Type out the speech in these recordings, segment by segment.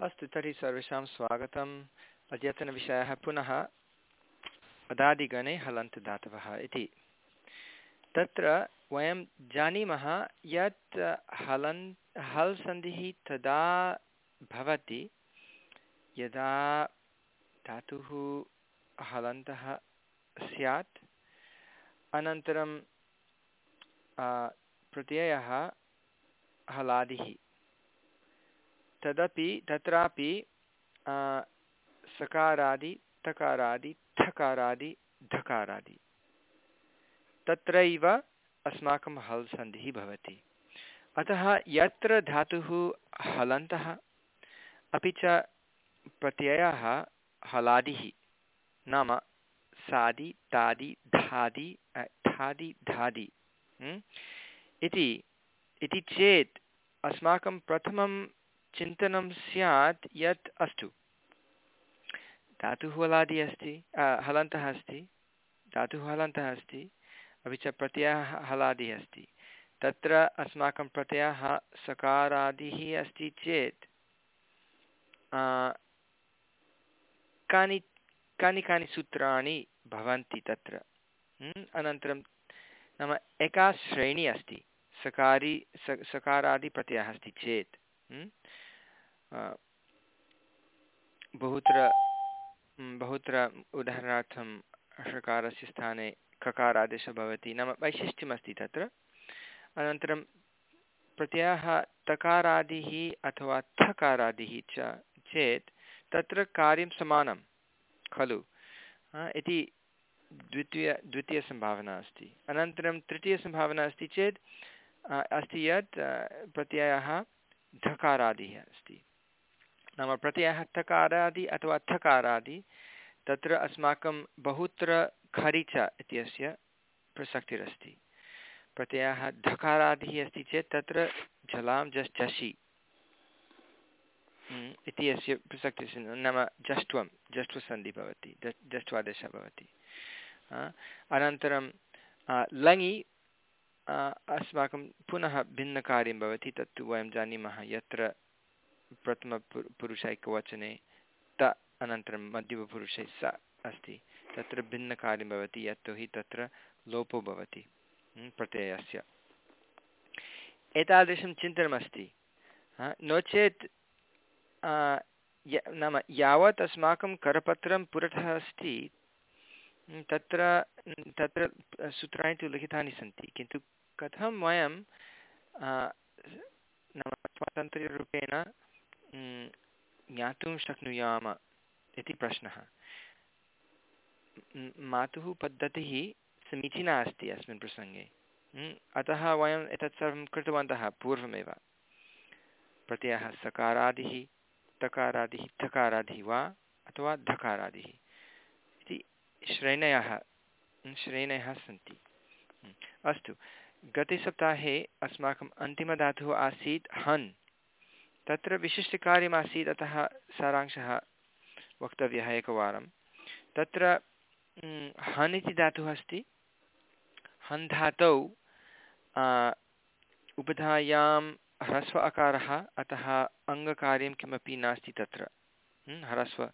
अस्तु, तर्हि सर्वेषां स्वागतम्। अद्यतनविषयः पुनः अदादिगणे हलन्त धातवः इति। तत्र वयं जानीमः यत् हलन्, हल् तदा भवति यदा धातुः हलन्तः स्यात्। अनन्तरं प्रत्ययः हलादिः। तदपि तत्रापि सकारादि, तकारादि, ठकारादि, धकारादि। तत्रैव अस्माकं हल् सन्धिः भवति। अतः यत्र धातुः हलन्तः, अपि च प्रत्ययः हलादिः नाम सादि, तादि, धादि ठादि धादि। इति इति चेत् अस्माकं प्रथमं चिन्तनं स्यात् यत् अस्तु। धातुः हलादि अस्ति हलन्तः अस्ति धातुः हलन्तः अस्ति, अपि च प्रत्ययः हलादिः अस्ति। तत्र अस्माकं प्रत्ययः सकारादिः अस्ति चेत् कानि कानि कानि सूत्राणि भवन्ति तत्र। अनन्तरं नाम एका श्रेणी अस्ति, सकारी सकारादिप्रत्ययः अस्ति चेत्। बहुत्र बहुत्र उदाहरणार्थं षकारस्य स्थाने ककारादेशः भवति। नाम वैशिष्ट्यमस्ति तत्र। अनन्तरं प्रत्ययः तकारादिः अथवा थकारादिः च चेत् तत्र कार्यं समानं, खलु। इति द्वितीय, द्वितीयसम्भावना अस्ति। अनन्तरं तृतीयसम्भावना अस्ति चेत् अस्ति यत् प्रत्ययः धकारादिः अस्ति। नाम प्रत्ययः थकारादि अथवा थकारादि तत्र अस्माकं बहुत्र खरिच इत्यस्य प्रसक्तिरस्ति। प्रत्ययः धकारादिः अस्ति चेत् तत्र झलां जस् झषि इति अस्य प्रसक्तिः नाम जष्ट्वं, जष्ट्वसन्धिः भवति जष्ट्वादेशः भवति। अनन्तरं लङि अस्माकं पुनः भिन्नकार्यं भवति, तत्तु वयं जानीमः यत्र प्रथमपु पुरुषैकवचने त अनन्तरं मध्यमपुरुषे स अस्ति। तत्र भिन्नकार्यं भवति यतोहि तत्र लोपो भवति प्रत्ययस्य। एतादृशं चिन्तनमस्ति नो चेत् नाम यावत् अस्माकं करपत्रं पुरतः अस्ति तत्र तत्र सूत्राणि तु लिखितानि सन्ति, किन्तु कथं वयं नाम स्वातन्त्र्यरूपेण ज्ञातुं शक्नुयाम इति प्रश्नः। मातुः पद्धतिः समीचीना अस्ति अस्मिन् प्रसङ्गे। अतः वयम् एतत् सर्वं कृतवन्तः पूर्वमेव। प्रत्ययः सकारादिः, तकारादिः थकारादिः वा, अथवा धकारादिः? श्रेणयः श्रेणयः सन्ति। अस्तु। गते सप्ताहे अस्माकम् अन्तिमधातुः आसीत् हन्। तत्र विशिष्टकार्यमासीत् अतः सारांशः वक्तव्यः एकवारं तत्र हन् इति धातुः अस्ति। हन् धातौ उपधायां ह्रस्व अकारः, अतः अङ्गकार्यं किमपि नास्ति तत्र। ह्रस्व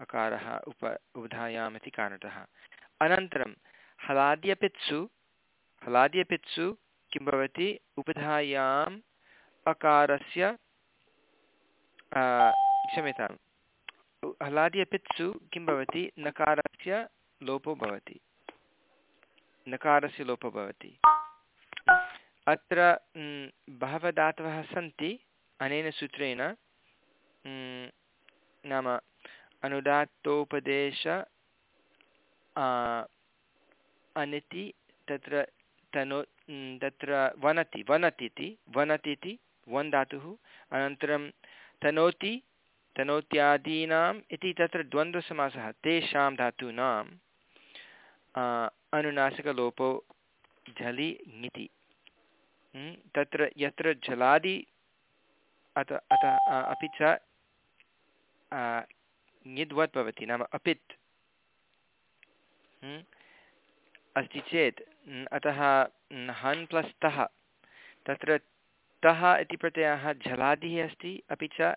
अकारः उप उधायाम् इति कारणतः। अनन्तरं, हलाद्यपित्सु हलाद्यपित्सु किं भवति? उपधायाम् अकारस्य क्षम्यतां हलाद्यपित्सु किं भवति? नकारस्य लोपो भवति। नकारस्य लोपो भवति। अत्र बहवः धातवः सन्ति। अनेन सूत्रेण नाम अनुदात्तोपदेश अनिति, तत्र तनो तत्र वनति वनति इति वनति इति वन् धातुः अनन्तरं तनोति तनोत्यादीनाम् इति तत्र द्वन्द्वसमासः, तेषां धातूनाम् अनुनासिकलोपो झलि ङिति तत्र यत्र जलादि अत, अतः अपि च ङिद्वत् भवति नाम अपित् अस्ति चेत् अतः हन् प्लस् तः तत्र तः इति प्रत्ययः झलादिः अस्ति अपि च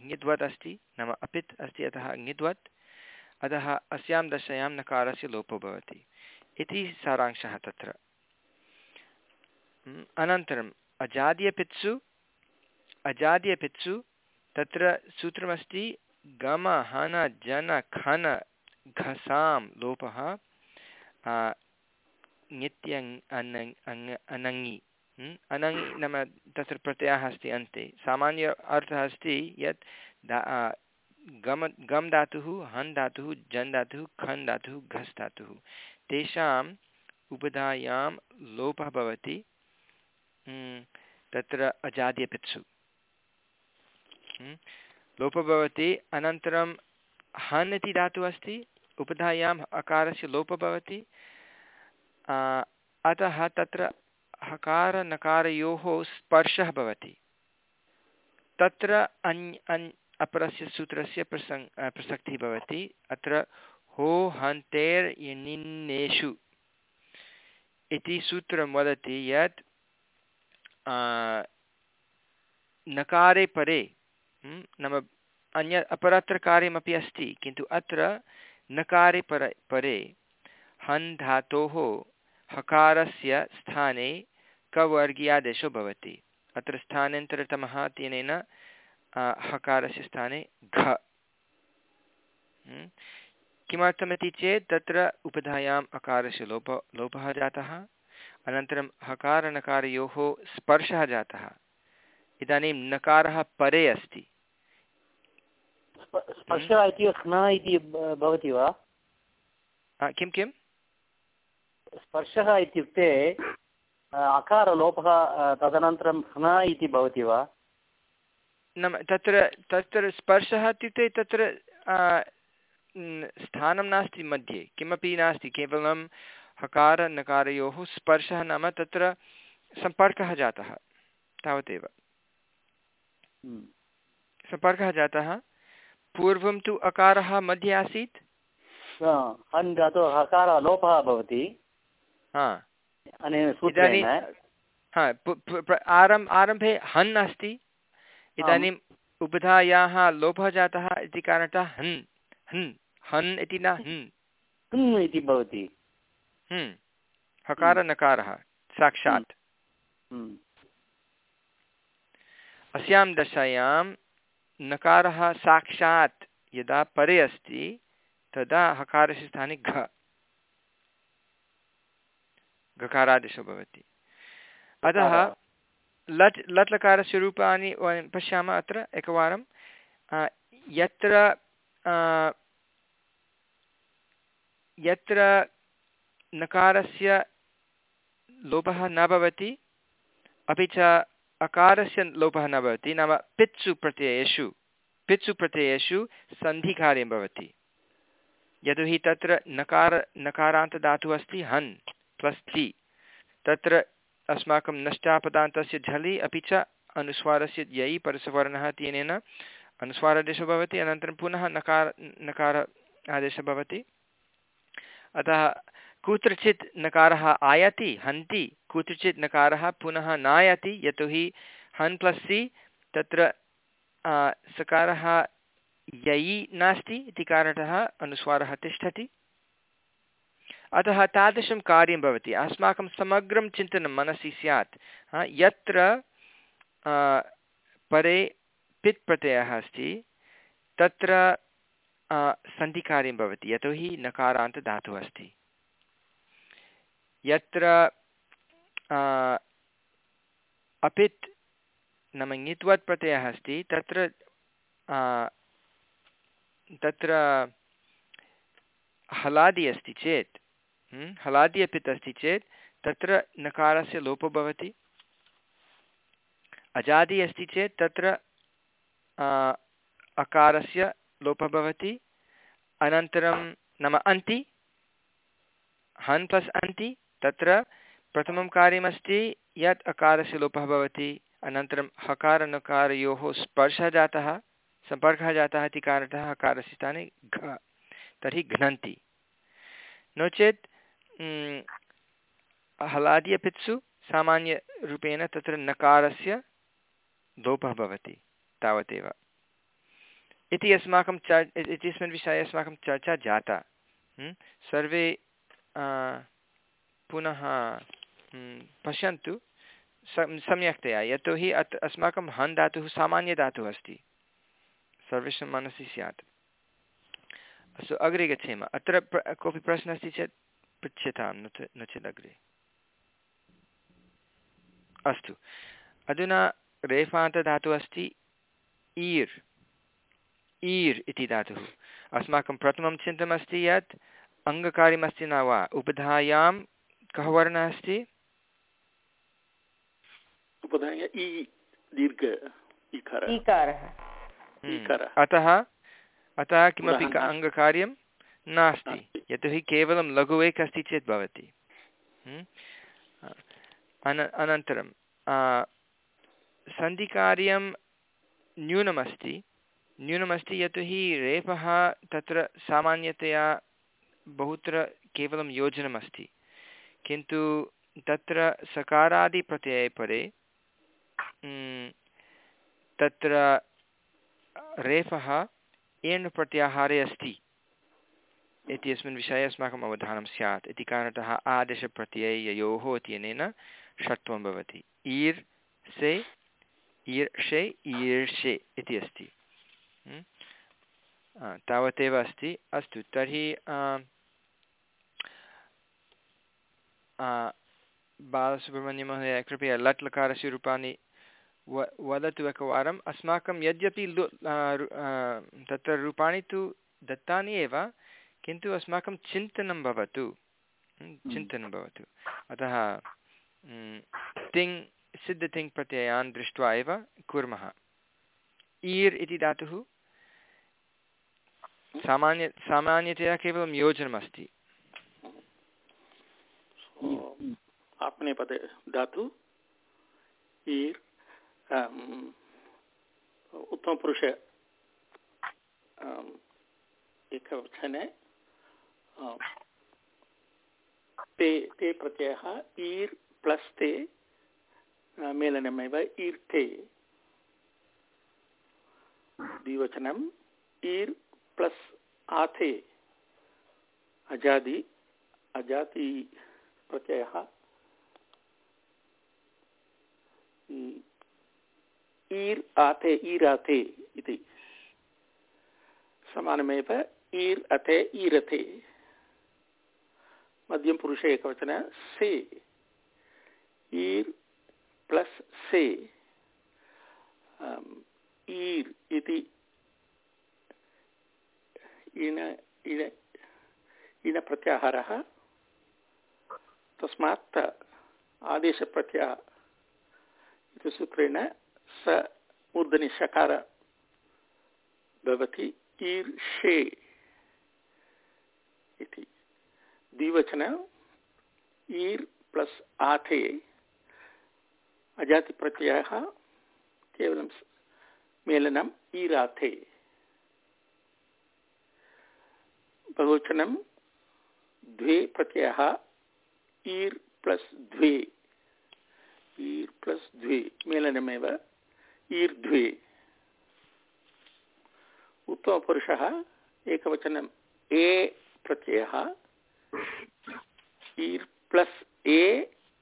ङिद्वत् अस्ति नाम अपित् अस्ति अतः ङिद्वत् अतः अस्यां दशायां नकारस्य लोपो भवति इति सारांशः तत्र अनन्तरम् अजाद्यपित्सु अजाद्यपित्सु तत्र सूत्रमस्ति गम हन जन खन घसां लोपः नित्यङ् अनङि अनङि नाम तत्र प्रत्ययः अस्ति अन्ते सामान्य अर्थः अस्ति यत् गम गम् धातुः हन् धातुः जन् धातुः खन् धातुः घस् धातुः तेषाम् उपधायां लोपः भवति तत्र अजाद्यपित्सु लोपः भवति अनन्तरं हन् इति धातुः अस्ति, उपधायाम् अकारस्य लोपः भवति अतः तत्र हकारनकारयोः स्पर्शः भवति। तत्र अन्य अन्य अपरस्य सूत्रस्य प्रसङ् प्रसक्तिः भवति। अत्र हो हन्तेर्यनिन्नेषु इति सूत्रं वदति यत् नकारे परे नाम अन्य अपरत्र कार्यमपि अस्ति, किन्तु अत्र नकारे पर, परे। हन् धातोः हकारस्य स्थाने कवर्गीयादेशो भवति। अत्र स्थानान्तरतमः तेनेन हकारस्य स्थाने घ। किमर्थमिति चेत् तत्र उपधायाम् अकारस्य लोप, लोपः जातः, अनन्तरं हकारनकारयोः स्पर्शः जातः। इदानीं नकारः परे अस्ति। स्पर्शः इति ह्न इति भवति वा? किं किं? स्पर्शः इत्युक्ते अकारलोपः तदनन्तरं ह्न इति भवति वा? नाम तत्र तत्र स्पर्शः इत्युक्ते तत्र स्थानं नास्ति मध्ये किमपि नास्ति केवलं हकारनकारयोः स्पर्शः नाम तत्र सम्पर्कः जातः तावदेव। सम्पर्कः जातः। पूर्वं तु अकारः मध्ये आसीत्। धातुः हकारः लोपः भवति। इदानीं हा आरम् आरम्भे हन् अस्ति। इदानीम् उपधायाः लोपः जातः इति कारणतः हन्। हन्। हन् इति न हन्। इति भवति। हकारनकारः साक्षात्। अस्यां दशायां नकारः साक्षात् यदा परे अस्ति तदा हकारस्य स्थाने घ। घकारादेशो भवति। अतः लट् लट् लकारस्य रूपाणि वयं पश्यामः अत्र एकवारं। यत्र यत्र नकारस्य लोपः न भवति अपि च अकारस्य लोपः न भवति, नाम पित्सु प्रत्ययेषु पित्सु प्रत्ययेषु सन्धिकार्यं भवति। यतोहि तत्र नकार नकारान्तदातुः अस्ति, हन् प्लस् ति तत्र अस्माकं नष्टापदान्तस्य झलि अपि च अनुस्वारस्य यै परसवर्णः तेन अनुस्वारादेशः भवति, अनन्तरं पुनः नकार नकार आदेशः भवति। अतः कुत्रचित् नकारः आयाति, हन्ति, कुत्रचित् नकारः पुनः नायाति, यतोहि हन् प्लस् सि तत्र सकारः ययि नास्ति इति कारणतः अनुस्वारः तिष्ठति। अतः तादृशं कार्यं भवति। अस्माकं समग्रं चिन्तनं मनसि स्यात्। यत्र परे पित् प्रत्ययः अस्ति, तत्र सन्धिकार्यं भवति। यतोहि नकारान्तधातुः अस्ति। यत्र अपित् नाम ङित्वत् प्रत्ययः अस्ति, तत्र तत्र हलादि अस्ति चेत् हलादि अपित् अस्ति चेत्, तत्र नकारस्य लोपो भवति। अजादि अस्ति चेत्, तत्र अकारस्य लोपः भवति। अनन्तरं नाम अन्ति, हन् प्लस् अन्ति तत्र प्रथमं कार्यमस्ति, यत् अकारस्य लोपः भवति, अनन्तरं हकारनकारयोः स्पर्शः जातः, सम्पर्कः जातः इति कारणतः हकारस्य स्थाने घ, तर्हि घ्नन्ति। नो चेत् हलादि अपित्सु सामान्यरूपेण तत्र नकारस्य लोपः भवति, तावदेव। इति अस्माकं चर् इत्यस्मिन् विषये अस्माकं चर्चा जाता। सर्वे पुनः पश्यन्तु सम्यक्तया, यतोहि अत्, अस्माकं हन् धातुः सामान्यधातुः अस्ति। सर्वेषां मनसि स्यात्। अस्तु, अग्रे गच्छेम। अत्र प्र, कोऽपि प्रश्नः अस्ति चेत् पृच्छ्यतां न न चेत् अग्रे। अस्तु। अधुना रेफान्तधातुः अस्ति, ईर्। ईर् इति धातुः। अस्माकं प्रथमं चिन्तनमस्ति यत्, अङ्गकार्यमस्ति न वा? उपधायां कः वर्णः अस्ति हम्म। अतः अतः किमपि अङ्गकार्यं नास्ति। यतोहि केवलं लघु एक अस्ति चेत् भवति। हम्म। अन अनन्तरं सन्धिकार्यं न्यूनमस्ति। न्यूनमस्ति यतोहि रेफः तत्र सामान्यतया बहुत्र केवलं योजनमस्ति। किन्तु तत्र सकारादिप्रत्यये परे तत्र रेफः एण् प्रत्याहारे अस्ति इत्यस्मिन् विषये अस्माकम् अवधानं स्यात्। इति कारणतः आदेशप्रत्यययोः इत्यनेन षट्वं भवति। ईर् से ईर्षे ईर्षे इति अस्ति। तावदेव अस्ति। अस्तु, तर्हि बालसुब्रह्मण्यमहोदय कृपया लट् लकारस्य रूपाणि व वदतु एकवारम्। अस्माकं यद्यपि लु तत्र रूपाणि तु दत्तानि एव किन्तु अस्माकं चिन्तनं भवतु। चिन्तनं भवतु। अतः तिङ् सिद्धतिङ् प्रत्ययान् दृष्ट्वा एव कुर्मः। ईर् इति धातुः सामान्य सामान्यतया केवलं योजनमस्ति। आत्मनेपदे धातु, ईर् उत्तमपुरुष एकवचने ते ते प्रत्ययः, ईर् प्लस् ते मेलनमेव ईर्थे द्विवचनम् ईर् प्लस् आथे, अजादि, अजाति प्रत्ययः। ईर् आते ईराते इति। समानमेव ईर् अते ईरते मध्यमपुरुषे एकवचन, से। ईर् प्लस् से। ईर् इति। इण इण इणप्रत्याहारः तस्मात् आदेशप्रत्याह इति सूत्रेण स मूर्धनि शकार भवति ईर्षे इति। द्विवचन ईर् प्लस् आथे अजातिप्रत्ययः केवलं मेलनम् ईराथे। बहुवचनं द्वे प्रत्ययः ईर् प्लस् द्वे ईर् प्लस् द्वे मेलनमेव ईर्ध्वे उत्तमपुरुषः एकवचनम् ए प्रत्ययः ईर् प्लस् ए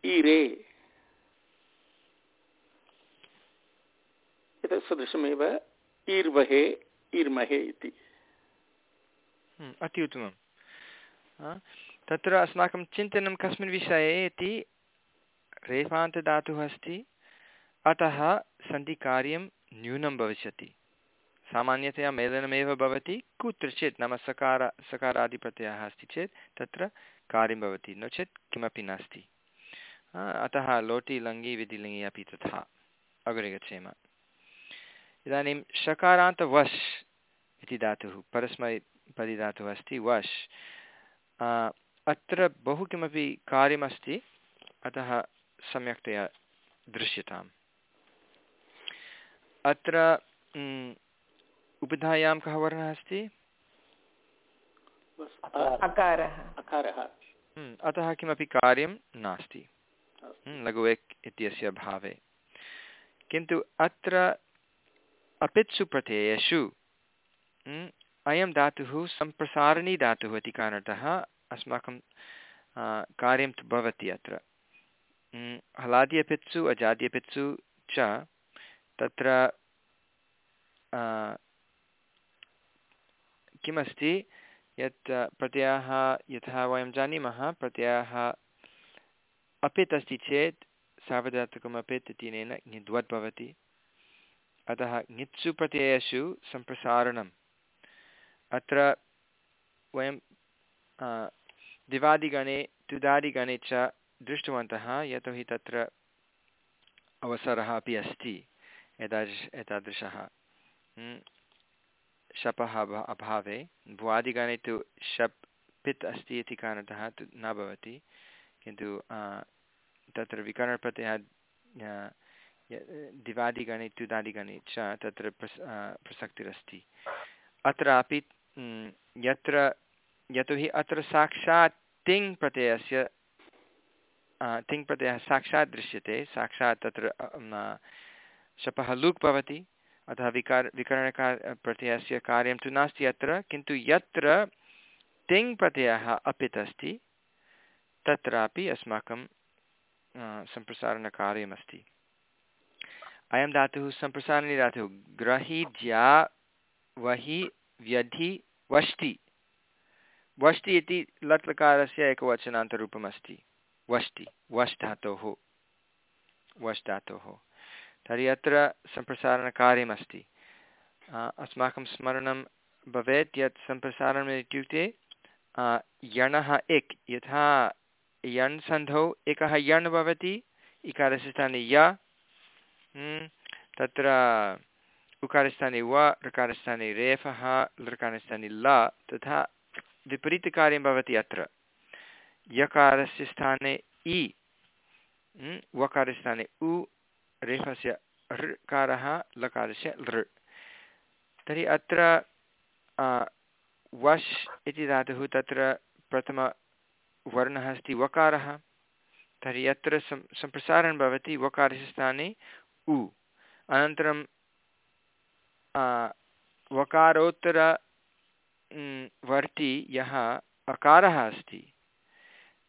ईरे एतत् सदृशमेव ईर्वहे ईर्महे इति अति उत्तमं तत्र अस्माकं चिन्तनं कस्मिन् विषये इति रेफान्तदातुः अस्ति। अतः सन्धिकार्यं न्यूनं भविष्यति। सामान्यतया मेलनमेव भवति कुत्रचित् नाम सकार सकारादिप्रत्ययः अस्ति चेत् तत्र कार्यं भवति। नो चेत् किमपि नास्ति। अतः लोटि, लङ्गि, विधिलिङ्गि अपि तथा। अग्रे गच्छेम। इदानीं शकारान्त वश् इति धातुः परस्मैपदी धातुः अस्ति। वश्। अत्र बहु किमपि कार्यमस्ति अतः सम्यक्तया दृश्यताम्। अत्र उपधायां कः वर्णः अस्ति? अतः किमपि कार्यं नास्ति। लघु एक् इत्यस्य भावे। किन्तु अत्र अपित्सु प्रत्ययेषु अयं धातुः सम्प्रसारणी धातुः इति कारणतः अस्माकं कार्यं तु भवति अत्र। हलाद्यपित्सु अजाद्यपित्सु च तत्र किमस्ति? यत् प्रत्ययः यथा वयं जानीमः, प्रत्ययः अपित् अस्ति चेत् सार्वधातुकम् अपित् इत्यनेन ङिद्वत् भवति। अतः ङित्सु प्रत्ययेषु सम्प्रसारणम्। अत्र वयं दिवादिगणे, तुदादिगणे च दृष्टवन्तः यतोहि तत्र अवसरः अपि अस्ति, एतादृश, एतादृशः। शपः अभावे। भुवादिगणे तु शप् पित् अस्ति इति कारणतः तु न भवति, किन्तु तत्र विकरणप्रत्ययः दिवादिगणे, तुदादिगणे च तत्र प्रस् प्रसक्तिरस्ति। अत्रापि यत्र यतोहि अत्र साक्षात् तिङ् प्रत्ययस्य तिङ् प्रत्ययः साक्षात् दृश्यते, साक्षात् तत्र शपः लुक् भवति, अतः विकार, विकरणकार प्रत्ययस्य कार्यं तु नास्ति अत्र, किन्तु यत्र तिङ् प्रत्ययः अपित् अस्ति, तत्रापि अस्माकं सम्प्रसारणकार्यमस्ति। अयं धातुः सम्प्रसारणे धातुः ग्रहि ज्या वहि, व्यधि, वष्टि। वष्टि इति लट् लकारस्य एकवचनान्तरूपम् अस्ति वष्टि वष् धातोः वष् धातोः तर्हि अत्र सम्प्रसारणकार्यमस्ति। अस्माकं स्मरणं भवेत् यत् सम्प्रसारणम् इत्युक्ते यणः इक् यथा यण् सन्धौ, एकः यण् भवति, इकारस्य स्थाने य तत्र उकारस्थाने व ऋकारस्थाने रेफः लृकारस्थाने ल, तथा विपरीतकार्यं भवति अत्र। यकारस्य स्थाने इ वकारस्थाने उ, रेफस्य ऋकारः लकारस्य लृ तर्हि अत्र वश् इति धातुः तत्र प्रथमवर्णः अस्ति वकारः। तर्हि अत्र सम् सम्प्रसारणं भवति वकारस्य स्थाने उ। अनन्तरं वकारोत्तर वर्ति यः अकारः अस्ति।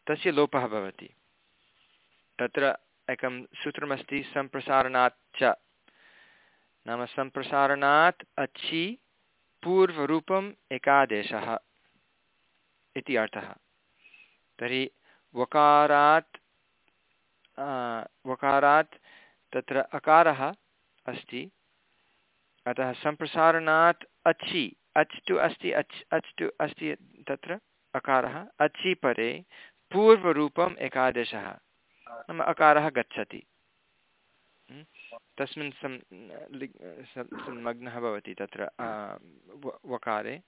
तस्य लोपः भवति। तत्र एकं सूत्रमस्ति, सम्प्रसारणात् च। नाम सम्प्रसारणात् अच्छि पूर्वरूपम् एकादेशः इति अर्थः। तर्हि वकारात् वकारात् तत्र अकारः अस्ति। अतः सम्प्रसारणात् अच्छि अच् टु अस्ति, अच् अच् टु अस्ति तत्र अकारः अच्छि परे पूर्वरूपम् एकादशः। नाम अकारः गच्छति। तस्मिन् सं संलग्नः भवति तत्र वकारे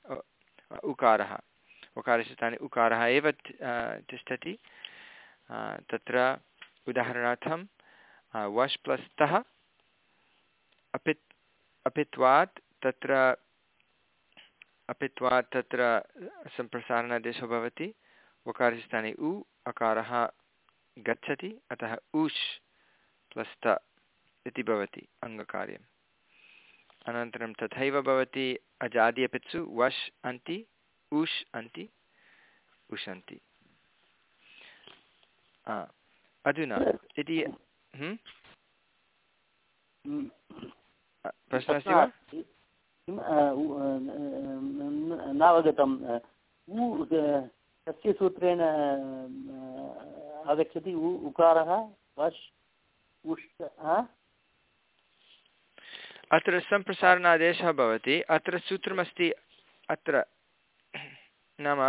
उकारः। उकारस्य स्थाने उकारः एव तिष्ठति। तत्र उदाहरणार्थं वश् प्लस् तः अपित्, अपित्वात् तत्र अपित्वात् तत्र सम्प्रसारणादेशो भवति। वकारस्य स्थाने उ अकारः गच्छति अतः उष् प्लस् त इति भवति अङ्गकार्यम्। अनन्तरं तथैव भवति अजादि अपित्सु वश् अन्ति उष् अन्ति उशन्ति। अधुना इति प्रश्नः अस्ति वा? नावगतं कस्य सूत्रेण आगच्छति उ उकारः वश् उष्ट अत्र सम्प्रसारणादेशः भवति। अत्र सूत्रमस्ति अत्र नाम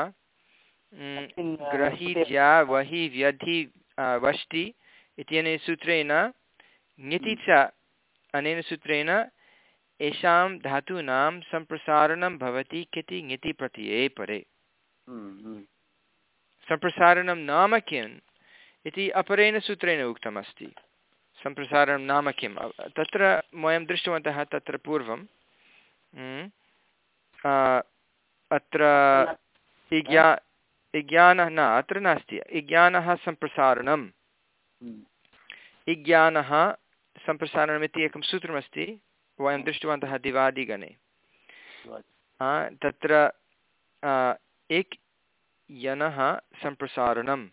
ग्रहीज्या वहि व्यधि वष्टि इत्यनेन सूत्रेण ङिति च अनेन सूत्रेण येषां धातूनां सम्प्रसारणं भवति किति ङिति प्रत्यये परे। सम्प्रसारणं नाम किम् इति अपरेण सूत्रेण उक्तमस्ति। सम्प्रसारणं नाम किं तत्र वयं दृष्टवन्तः तत्र पूर्वं। अत्र इज्ञा इज्ञानः न अत्र नास्ति। इज्ञानः सम्प्रसारणम्। इज्ञानः सम्प्रसारणमिति एकं सूत्रमस्ति। वयं दृष्टवन्तः दिवादिगणे। तत्र एक् यनः सम्प्रसारणं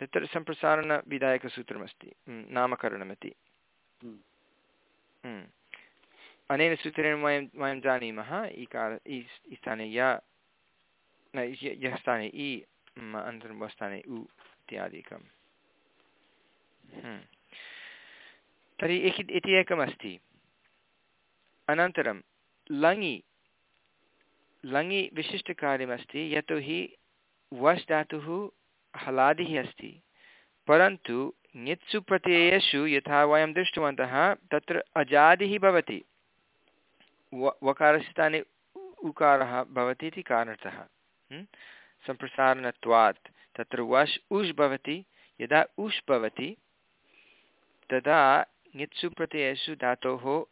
तत्र सम्प्रसारणविधायकसूत्रमस्ति नामकरणमिति। अनेन सूत्रेण वयं वयं जानीमः इकार इ स्थाने य यः स्थाने इ अनन्तरं स्थाने उ इत्यादिकं तर्हि इति एकमस्ति। अनन्तरं लङि लङि विशिष्टकार्यमस्ति, यतोहि वश् धातुः हलादिः अस्ति। परन्तु ङित्सु प्रत्ययेषु यथा वयं दृष्टवन्तः, तत्र अजादिः भवति। व वकारस्य स्थाने उकारः भवति इति कारणतः। सम्प्रसारणत्वात् तत्र वश् उष् भवति, यदा उष् भवति, तदा ङित्सु प्रत्ययेषु धातोः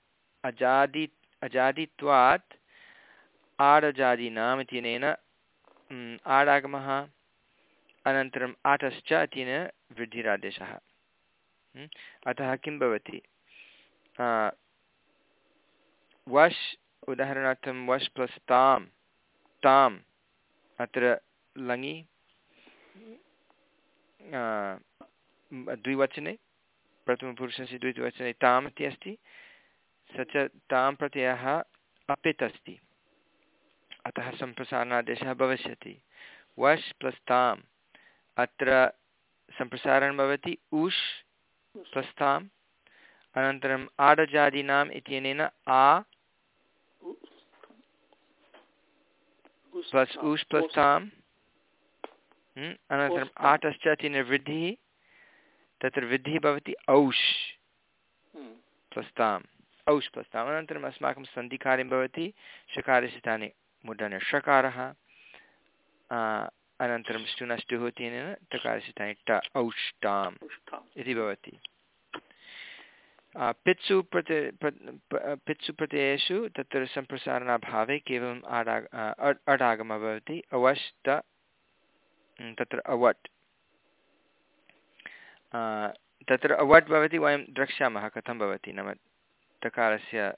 अजादि, अजादित्वात् आडजादीनाम् इत्यनेन आडागमः अनन्तरम् आटश्च इत्यनेन वृद्धिरादेशः। अतः किं भवति? वश्, उदाहरणार्थं वश् प्लस् तां ताम्, अत्र लङि द्विवचने, प्रथमपुरुषस्य द्वितीयवचने ताम् इति अस्ति। स च तां प्रत्ययः अपित् अस्ति अतः सम्प्रसारणादेशः भविष्यति। वश् प्लस् ताम्। अत्र सम्प्रसारणं भवति उष् प्लस् ताम्। अनन्तरम् आडजादीनाम् इत्यनेन आ। प्लस् उष् प्लस् ताम्। अनन्तरम् आटश्च इत्यनेन वृद्धिः। तत्र वृद्धिः भवति औष् प्लस्ताम् औष् अनन्तरम् अस्माकं सन्धिकार्यं भवति षकारस्य स्थाने मुद्रणषकारः अनन्तरं ष्टुनष्टुः तेन तकारस्य स्थाने ट औष्टाम् इति भवति। पित्सु प्रति पित्सु प्रत्ययेषु तत्र सम्प्रसारणाभावे केवलम् आडा अडागमः भवति अवष्ट तत्र अवट्। तत्र अवट् भवति वयं द्रक्ष्यामः कथं भवति नाम तकारस्य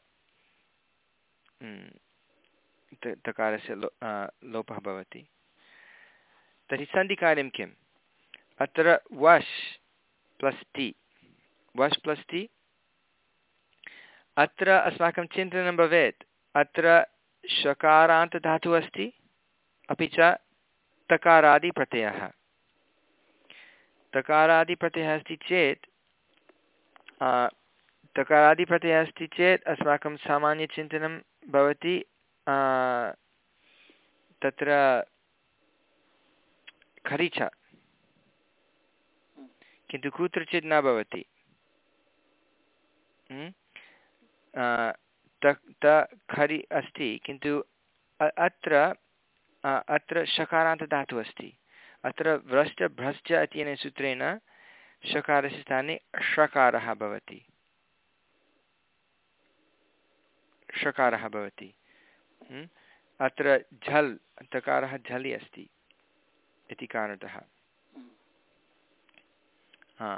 तकारस्य लो लोपः भवति। तर्हि सन्धिकार्यं किम्? अत्र वश् प्लस् टि। वश् प्लस् टि। अत्र अस्माकं चिन्तनं भवेत्। अत्र षकारान्तधातुः अस्ति, अपि च तकारादिप्रत्ययः। तकारादिप्रत्ययः अस्ति चेत् तकारादिप्रत्ययः अस्ति चेत् अस्माकं सामान्यचिन्तनं भवति तत्र खरीच। किन्तु कुत्रचित् न भवति। त खरि अस्ति, किन्तु अत्र अत्र षकारान्तधातुः अस्ति। अत्र व्रश्च इत्यनेन सूत्रेण षकारस्य स्थाने षकारः भवति। षकारः भवति। अत्र झल् तकारः झलि अस्ति इति कारणतः। हा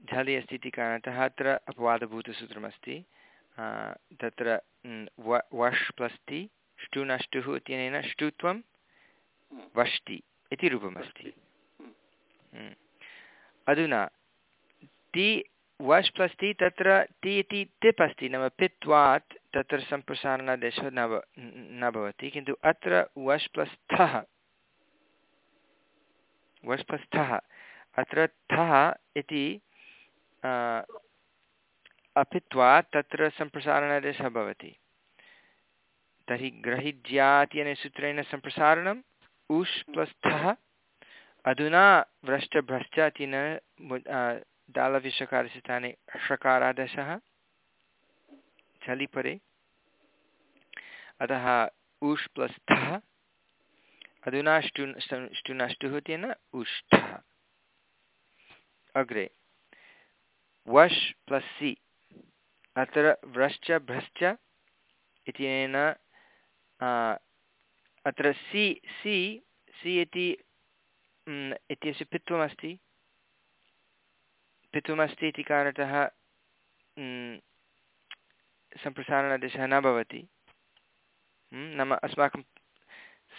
झलि अस्ति इति कारणतः अत्र अपवादभूतसूत्रमस्ति। तत्र वश् प्लस्ति ष्टुनष्टुः इत्यनेन ष्टुत्वं वष्टि इति रूपमस्ति। अधुना ति वश् प्लस् ति तत्र ति इति तिप् अस्ति नाम पित्वात् तत्र सम्प्रसारणादेशः न न भवति, किन्तु अत्र वश् प्लस् थः वश् प्लस् थः अत्र थः इति अपित्वात् तत्र सम्प्रसारणादेशः भवति। तर्हि ग्रहिज्यात्यनेन सूत्रेण सम्प्रसारणम् उष् प्लस् अधुना व्रष्टभ्रश्च तिन दालविषकारस्य स्थाने षकारादशः झलि परे अतः उष् प्लस् अधुना ष्टु ष्टुनष्टुः तेन उष्ठः। अग्रे, वश् प्लस् सि, अत्र व्रश्च भ्रश्च इत्यनेन अत्र सि सि सि इति इत्यस्य पित्वमस्ति। पित्वमस्ति इति कारणतः सम्प्रसारणादेशः न भवति। नाम अस्माकं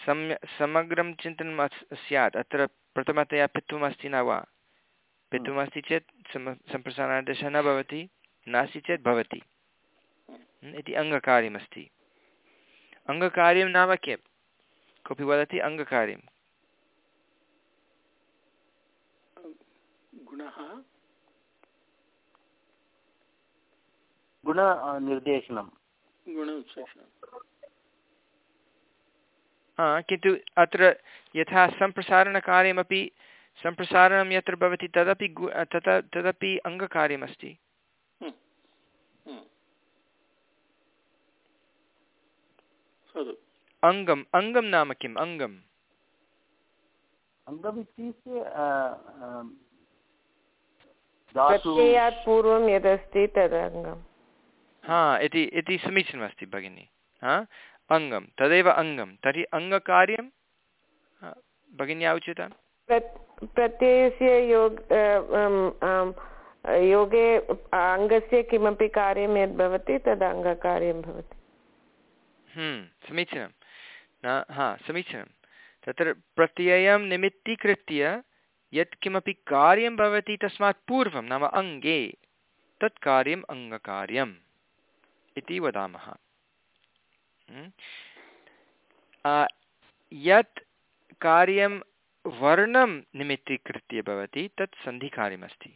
सम्य, समग्रं चिन्तनम् अस्, स्यात्। अत्र प्रथमतया पित्वम् अस्ति न वा? पित्वम् अस्ति चेत् सम, सम्प्रसारणादेशः न भवति, नास्ति चेत् भवति। इति अङ्गकार्यमस्ति। अङ्गकार्यं नाम किं कोऽपि वदति अङ्गकार्यं? गुणनिर्देशनं गुणविशेषणं हा किन्तु अत्र यथा सम्प्रसारणकार्यमपि सम्प्रसारणं यत्र भवति तदपि गु तदपि अङ्गकार्यमस्ति। हम्म, हम्म। अङ्गम् अङ्गं नाम किम्? अङ्गम्। अङ्गम् इत्युक्ते अ, अ, धातु। प्रत्ययात् पूर्वं यदस्ति तदङ्गम्। हा इति इति समीचीनमस्ति भगिनि हा? अङ्गं तदेव अङ्गं तर्हि अङ्गकार्यं भगिन्या उच्यताम् प्रत्- प्रत्ययस्य योग योगे अङ्गस्य किमपि कार्यं यद् भवति तद् अङ्गकार्यं भवति। हम्म, समीचीनं। न हा समीचीनं। तत्र प्रत्ययं निमित्तीकृत्य यत्किमपि कार्यं भवति तस्मात् पूर्वं नाम अङ्गे तत् कार्यम् अङ्गकार्यम्। इति वदामः। यत् कार्यं वर्णं निमित्तीकृत्य भवति तत् सन्धिकार्यमस्ति।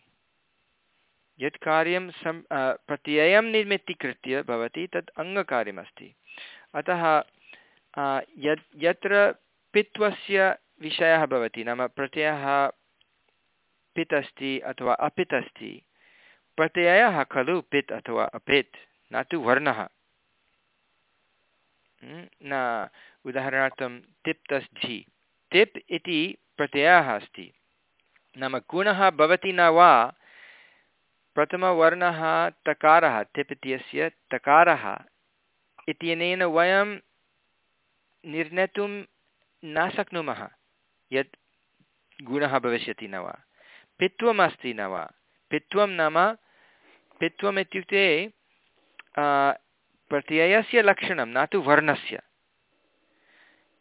यत् कार्यं आ, प्रत्ययं निमित्तीकृत्य भवति तत् अङ्गकार्यमस्ति। अतः यत् यत्र पित्वस्य विषयः भवति नाम प्रत्ययः पित् अस्ति अथवा अपित् अस्ति प्रत्ययः खलु पित् अथवा अपित्। न तु वर्णः। न, उदाहरणार्थं तिप् तस् झि तिप् इति प्रत्ययः अस्ति। नाम गुणः भवति न वा, प्रथमवर्णः तकारः, तिप् इत्यस्य तकारः इत्यनेन वयं निर्णेतुं न शक्नुमः, यत् गुणः भविष्यति न वा। पित्वम् न वा। पित्वं नाम, पित्वम् प्रत्ययस्य लक्षणं, न तु वर्णस्य।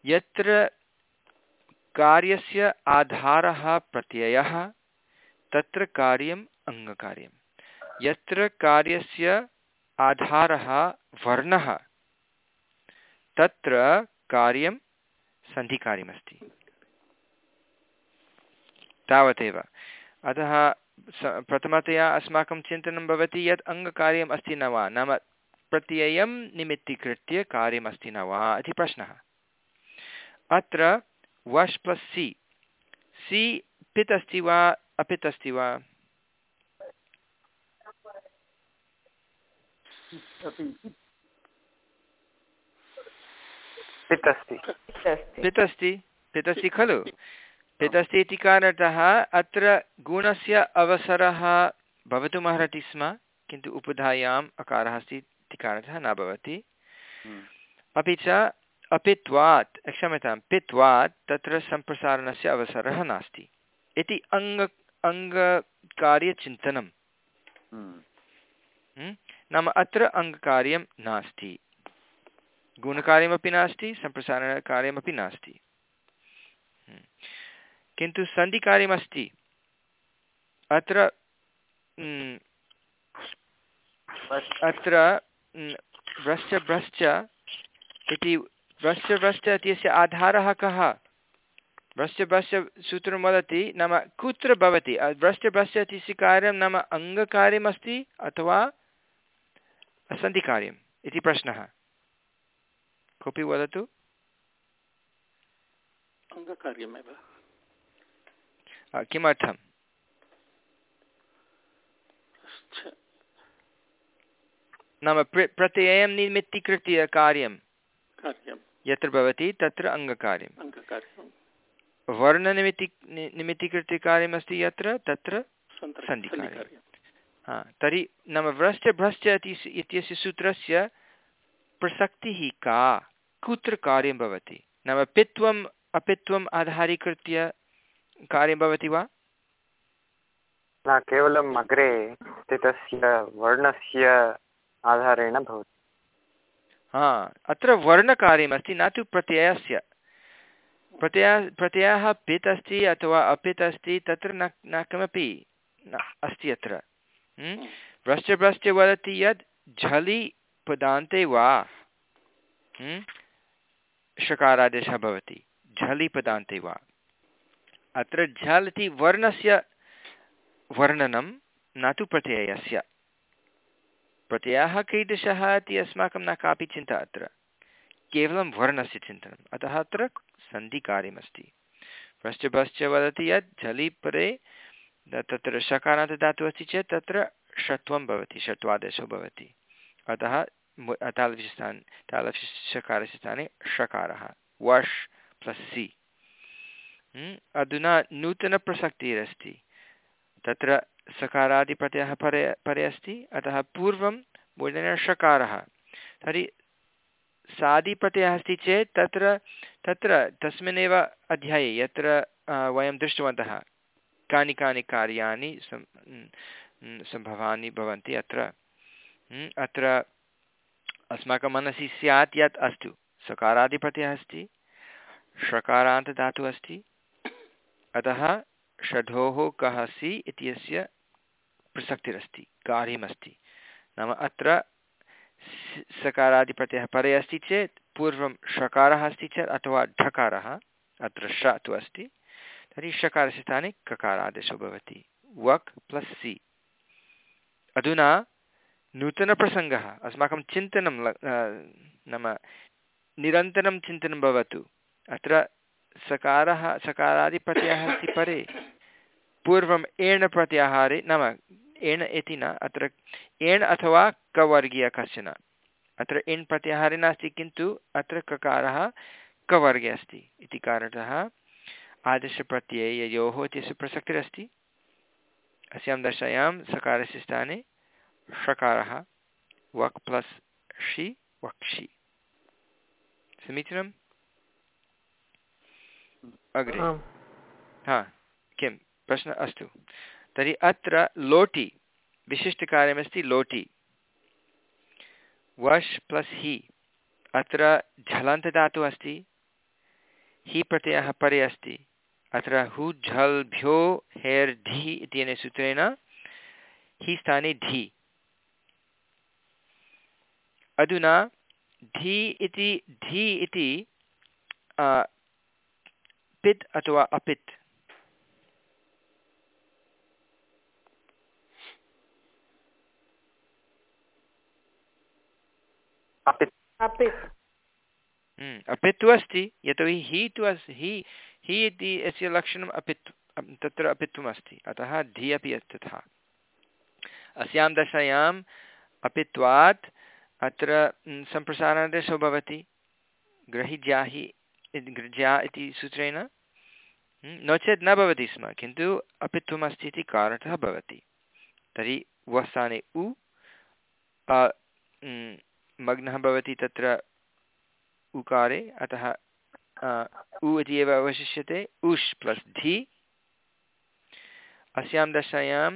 यत्र कार्यस्य आधारः प्रत्ययः, तत्र कार्यम् अङ्गकार्यं यत्र कार्यस्य आधारः वर्णः, तत्र कार्यं सन्धिकार्यमस्ति। तावदेव। अतः प्रथमतया अस्माकं चिन्तनं भवति यत् अङ्गकार्यम् अस्ति न वा? नाम प्रत्ययं निमित्तीकृत्य कार्यमस्ति न वा इति प्रश्नः। अत्र वश् प्लस् सि। सि पित् अस्ति वा अपित् अस्ति वा? पित् अस्ति अस्ति पित् अस्ति पित् अस्ति खलु? पित् इति कारणतः अत्र गुणस्य अवसरः भवितुमर्हति स्म किन्तु उपधायाम् अकारः अस्ति इति कारणतः न भवति हम्म। अपि च अपित्वात् क्षम्यतां पित्वात् तत्र सम्प्रसारणस्य अवसरः नास्ति इति अङ्ग अङ्गकार्यचिन्तनं हम्म। हम्म? नाम अत्र अङ्गकार्यं नास्ति गुणकार्यमपि नास्ति सम्प्रसारणकार्यमपि नास्ति। किन्तु सन्धिकार्यमस्ति। अत्र अत्र व्रश्च भ्रश्च इति व्रश्च भ्रश्च इत्यस्य आधारः कः? व्रश्च भ्रश्च सूत्रं वदति, नाम कुत्र भवति? व्रश्च भ्रश्च इत्यस्य कार्यं नाम अङ्गकार्यमस्ति अथवा सन्धिकार्यम् इति प्रश्नः। कोऽपि वदतु? अङ्गकार्यमेव। किमर्थं च- नाम प्र प्रत्ययं निमित्तीकृत्य कार्यं यत्र भवति तत्र अङ्गकार्यं वर्णनिमित्ति निमित्तीकृत्य कार्यमस्ति यत्र तत्र सन्धिकार्यं। सन्धिकार्यं हा तर्हि नाम व्रश्च भ्रश्च इति इत्यस्य सूत्रस्य प्रसक्तिः का? कुत्र कार्यं भवति? नाम पित्वम् अपित्वम् आधारीकृत्य कार्यं भवति वा? न केवलम् अग्रे स्थितस्य वर्णस्य आधारेण भवति। हा अत्र वर्णकार्यमस्ति न तु प्रत्ययस्य। प्रत्ययः प्रत्ययः पित् अस्ति अथवा अपित् अस्ति तत्र न न किमपि न अस्ति अत्र। हम्म? भ्रश्च भ्रश्च वदति यत् झलि पदान्ते वा हम्म? षकारादेशः भवति। झलि पदान्ते वा। अत्र झल् इति वर्णस्य वर्णनं न तु प्रत्ययस्य। प्रत्ययः कीदृशः इति अस्माकं न कापि चिन्ता अत्र। केवलं वर्णस्य चिन्तनम्। अतः अत्र सन्धिकार्यमस्ति। भश्च भश्च वदति यत् झलि परे तत्र शकारान्त धातुः अस्ति चेत् तत्र षत्वं भवति षट्वादेशो भवति। अतः तालव्यस्थाने तालव्यषकारस्य स्थाने षकारः। वश् प्लस् सि। अधुना नूतनप्रसक्तिरस्ति तत्र सकारादिप्रत्ययः परे परे अस्ति, अतः पूर्वं मूलेन षकारः तर्हि सादिप्रत्ययः अस्ति चेत् तत्र तत्र तस्मिन्नेव अध्याये यत्र वयं दृष्टवन्तः, कानि कानि कार्याणि सम्भवानि भवन्ति अत्र। अत्र अस्माकं मनसि स्यात् यत् अस्तु। सकारादिप्रत्ययः अस्ति, षकारान्तधातुः अस्ति अतः षढोः कः सि इत्यस्य प्रसक्तिरस्ति, कार्यमस्ति। नाम अत्र सकारादिप्रत्ययः परे अस्ति चेत्, पूर्वं षकारः अस्ति चेत्, अथवा ढकारः, अत्र ष तु अस्ति, तर्हि षकारस्य स्थाने ककारादेशो भवति। वक् प्लस् सि। अधुना नूतनप्रसङ्गः, अस्माकं चिन्तनं नाम निरन्तरं चिन्तनं भवतु। अत्र सकारः, सकारादिप्रत्ययः अस्ति परे। पूर्वम् एण् प्रत्याहारे, नाम एण् इति न, अत्र एण् अथवा कवर्गीय कश्चन। अत्र एण् प्रत्याहारे नास्ति, किन्तु अत्र ककारः कवर्गे अस्ति इति कारणतः आदर्शप्रत्यययोः इत्यस्य प्रसक्तिरस्ति। अस्यां दशायां सकारस्य स्थाने षकारः, वक् प्लस् षि वक्षि समीचीनम्? अग्रे। हा किं? प्रश्नः अस्तु। तर्हि अत्र लोटि विशिष्टकार्यमस्ति लोटि। वश् प्लस् हि अत्र झलन्तदातुः अस्ति हि प्रत्ययः परे अस्ति। अत्र हु झल् भ्यो हेर् ढि इत्यनेन सूत्रेण हि स्थाने ढि। अधुना धी इति धी इति पित् अथवा अपित्। अपित्। तु अस्ति यतोहि हि तु अस्ति हि हि इति यस्य लक्षणम् अपित् तत्र अपित्वम् अस्ति अतः धी अपि तथा अस्यां दशायाम् अपित्वात् अत्र सम्प्रसारणादेशो भवति ग्रहिज्याहि गृज्या इति सूत्रेण? नो चेत् न भवति स्म, किन्तु अपित्वमस्ति इति कारणतः भवति। तर्हि वस्थाने उ मग्नः भवति तत्र उकारे, अतः उ इति एव अवशिष्यते। उष् प्लस् धि। अस्यां दशायां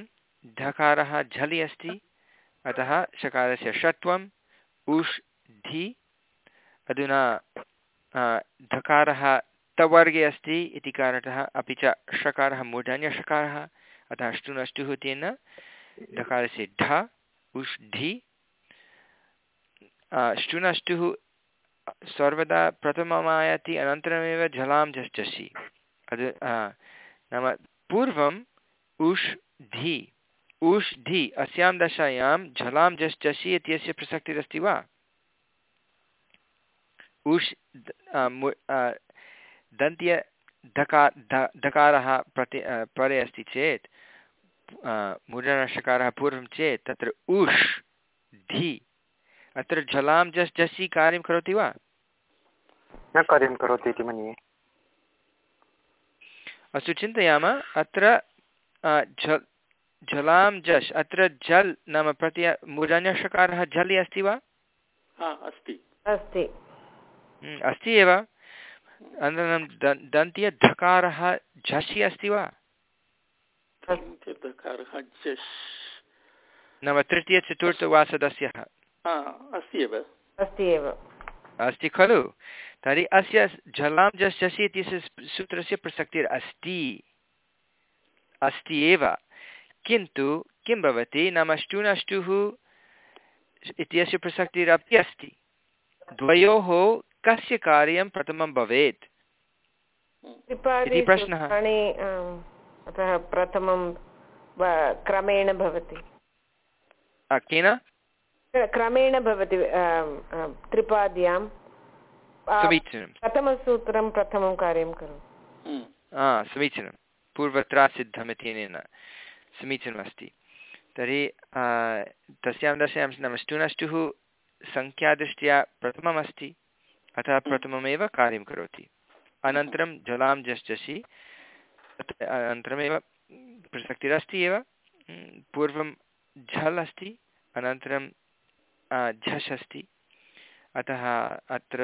धकारः झलि अस्ति, अतः शकारस्य षट्वं। उष् धि। अधुना धकारः तवर्गे अस्ति इति कारणतः अपि च षकारः मूर्धन्यषकारः, अतः अष्टुनष्टुः तेन धकारस्य ढ, उष्, ढि। अष्टुनष्टुः सर्वदा प्रथममायाति, अनन्तरमेव झलां झषि अद् नाम पूर्वम् उष् धि उष् धि अस्यां दशायां जश् चषि इत्यस्य प्रसक्तिरस्ति वा? उष् दन्त्य धका धकारः प्रति परे अस्ति चेत् मुद्रणषकारः पूर्वं चेत् तत्र उष् धि अत्र झलां जस् जसि कार्यं करोति वा? न कार्यं करोति इति मन्ये। अस्तु चिन्तयामः अत्र झ झलां जश् अत्र जल् नाम प्रत्यय मूर्धन्यषकारः झलि अस्ति वा? अस्ति। अस्ति। अस्ति एव। अनन्तरं दन्त्य धकारः झषि अस्ति वा? नाम तृतीयचतुर्थवासदस्यः अस्ति एव। अस्ति एव। अस्ति खलु? तर्हि अस्य झलां जस् झसि इत्यस्य सूत्रस्य प्रसक्तिर् अस्ति अस्ति एव। किन्तु किं भवति? नाम ष्टुनष्टुः इत्यस्य प्रसक्तिरपि अस्ति। द्वयोः कस्य कार्यं प्रथमं भवेत्? इति प्रश्नः। अतः प्रथमं क्रमेण भवति। केन? क्रमेण भवति त्रिपाद्यां। समीचीनं प्रथमसूत्रं प्रथमं कार्यं करोति। समीचीनं पूर्वत्र सिद्धमित्यनेन समीचीनमस्ति। तर्हि तस्यां दशायां नाम स्टुनष्टुः सङ्ख्यादृष्ट्या प्रथममस्ति। अतः प्रथममेव कार्यं करोति। अनन्तरं जलां जश्चसि अनन्तरमेव प्रसक्तिरस्ति एव। पूर्वं झल् अस्ति, अनन्तरं झष् अस्ति। अतः अत्र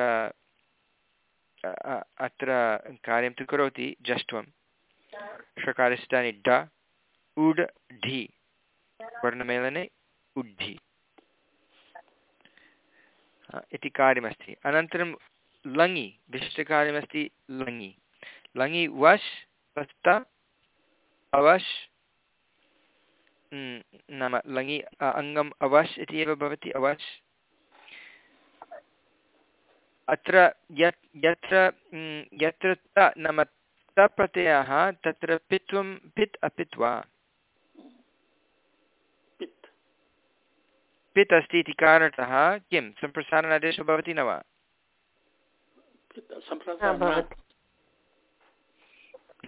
अत्र कार्यं तु करोति जष्ट्वं। षकारस्थाने ड, उड्, ढि। वर्णमेलने उड्ढि इति कार्यमस्ति। अनन्तरं लङि, विशिष्टकार्यमस्ति लङि। लङि वश् तस्त अवश् नाम लङि अङ्गम् अवश् इति एव भवति, अवश्। अत्र यत्, यत्र यत्र त नाम तप्रत्ययः तत्र पित्वं, पित् अपित्वा पित् अस्ति इति कारणतः किं? सम्प्रसारणादेशो भवति न वा?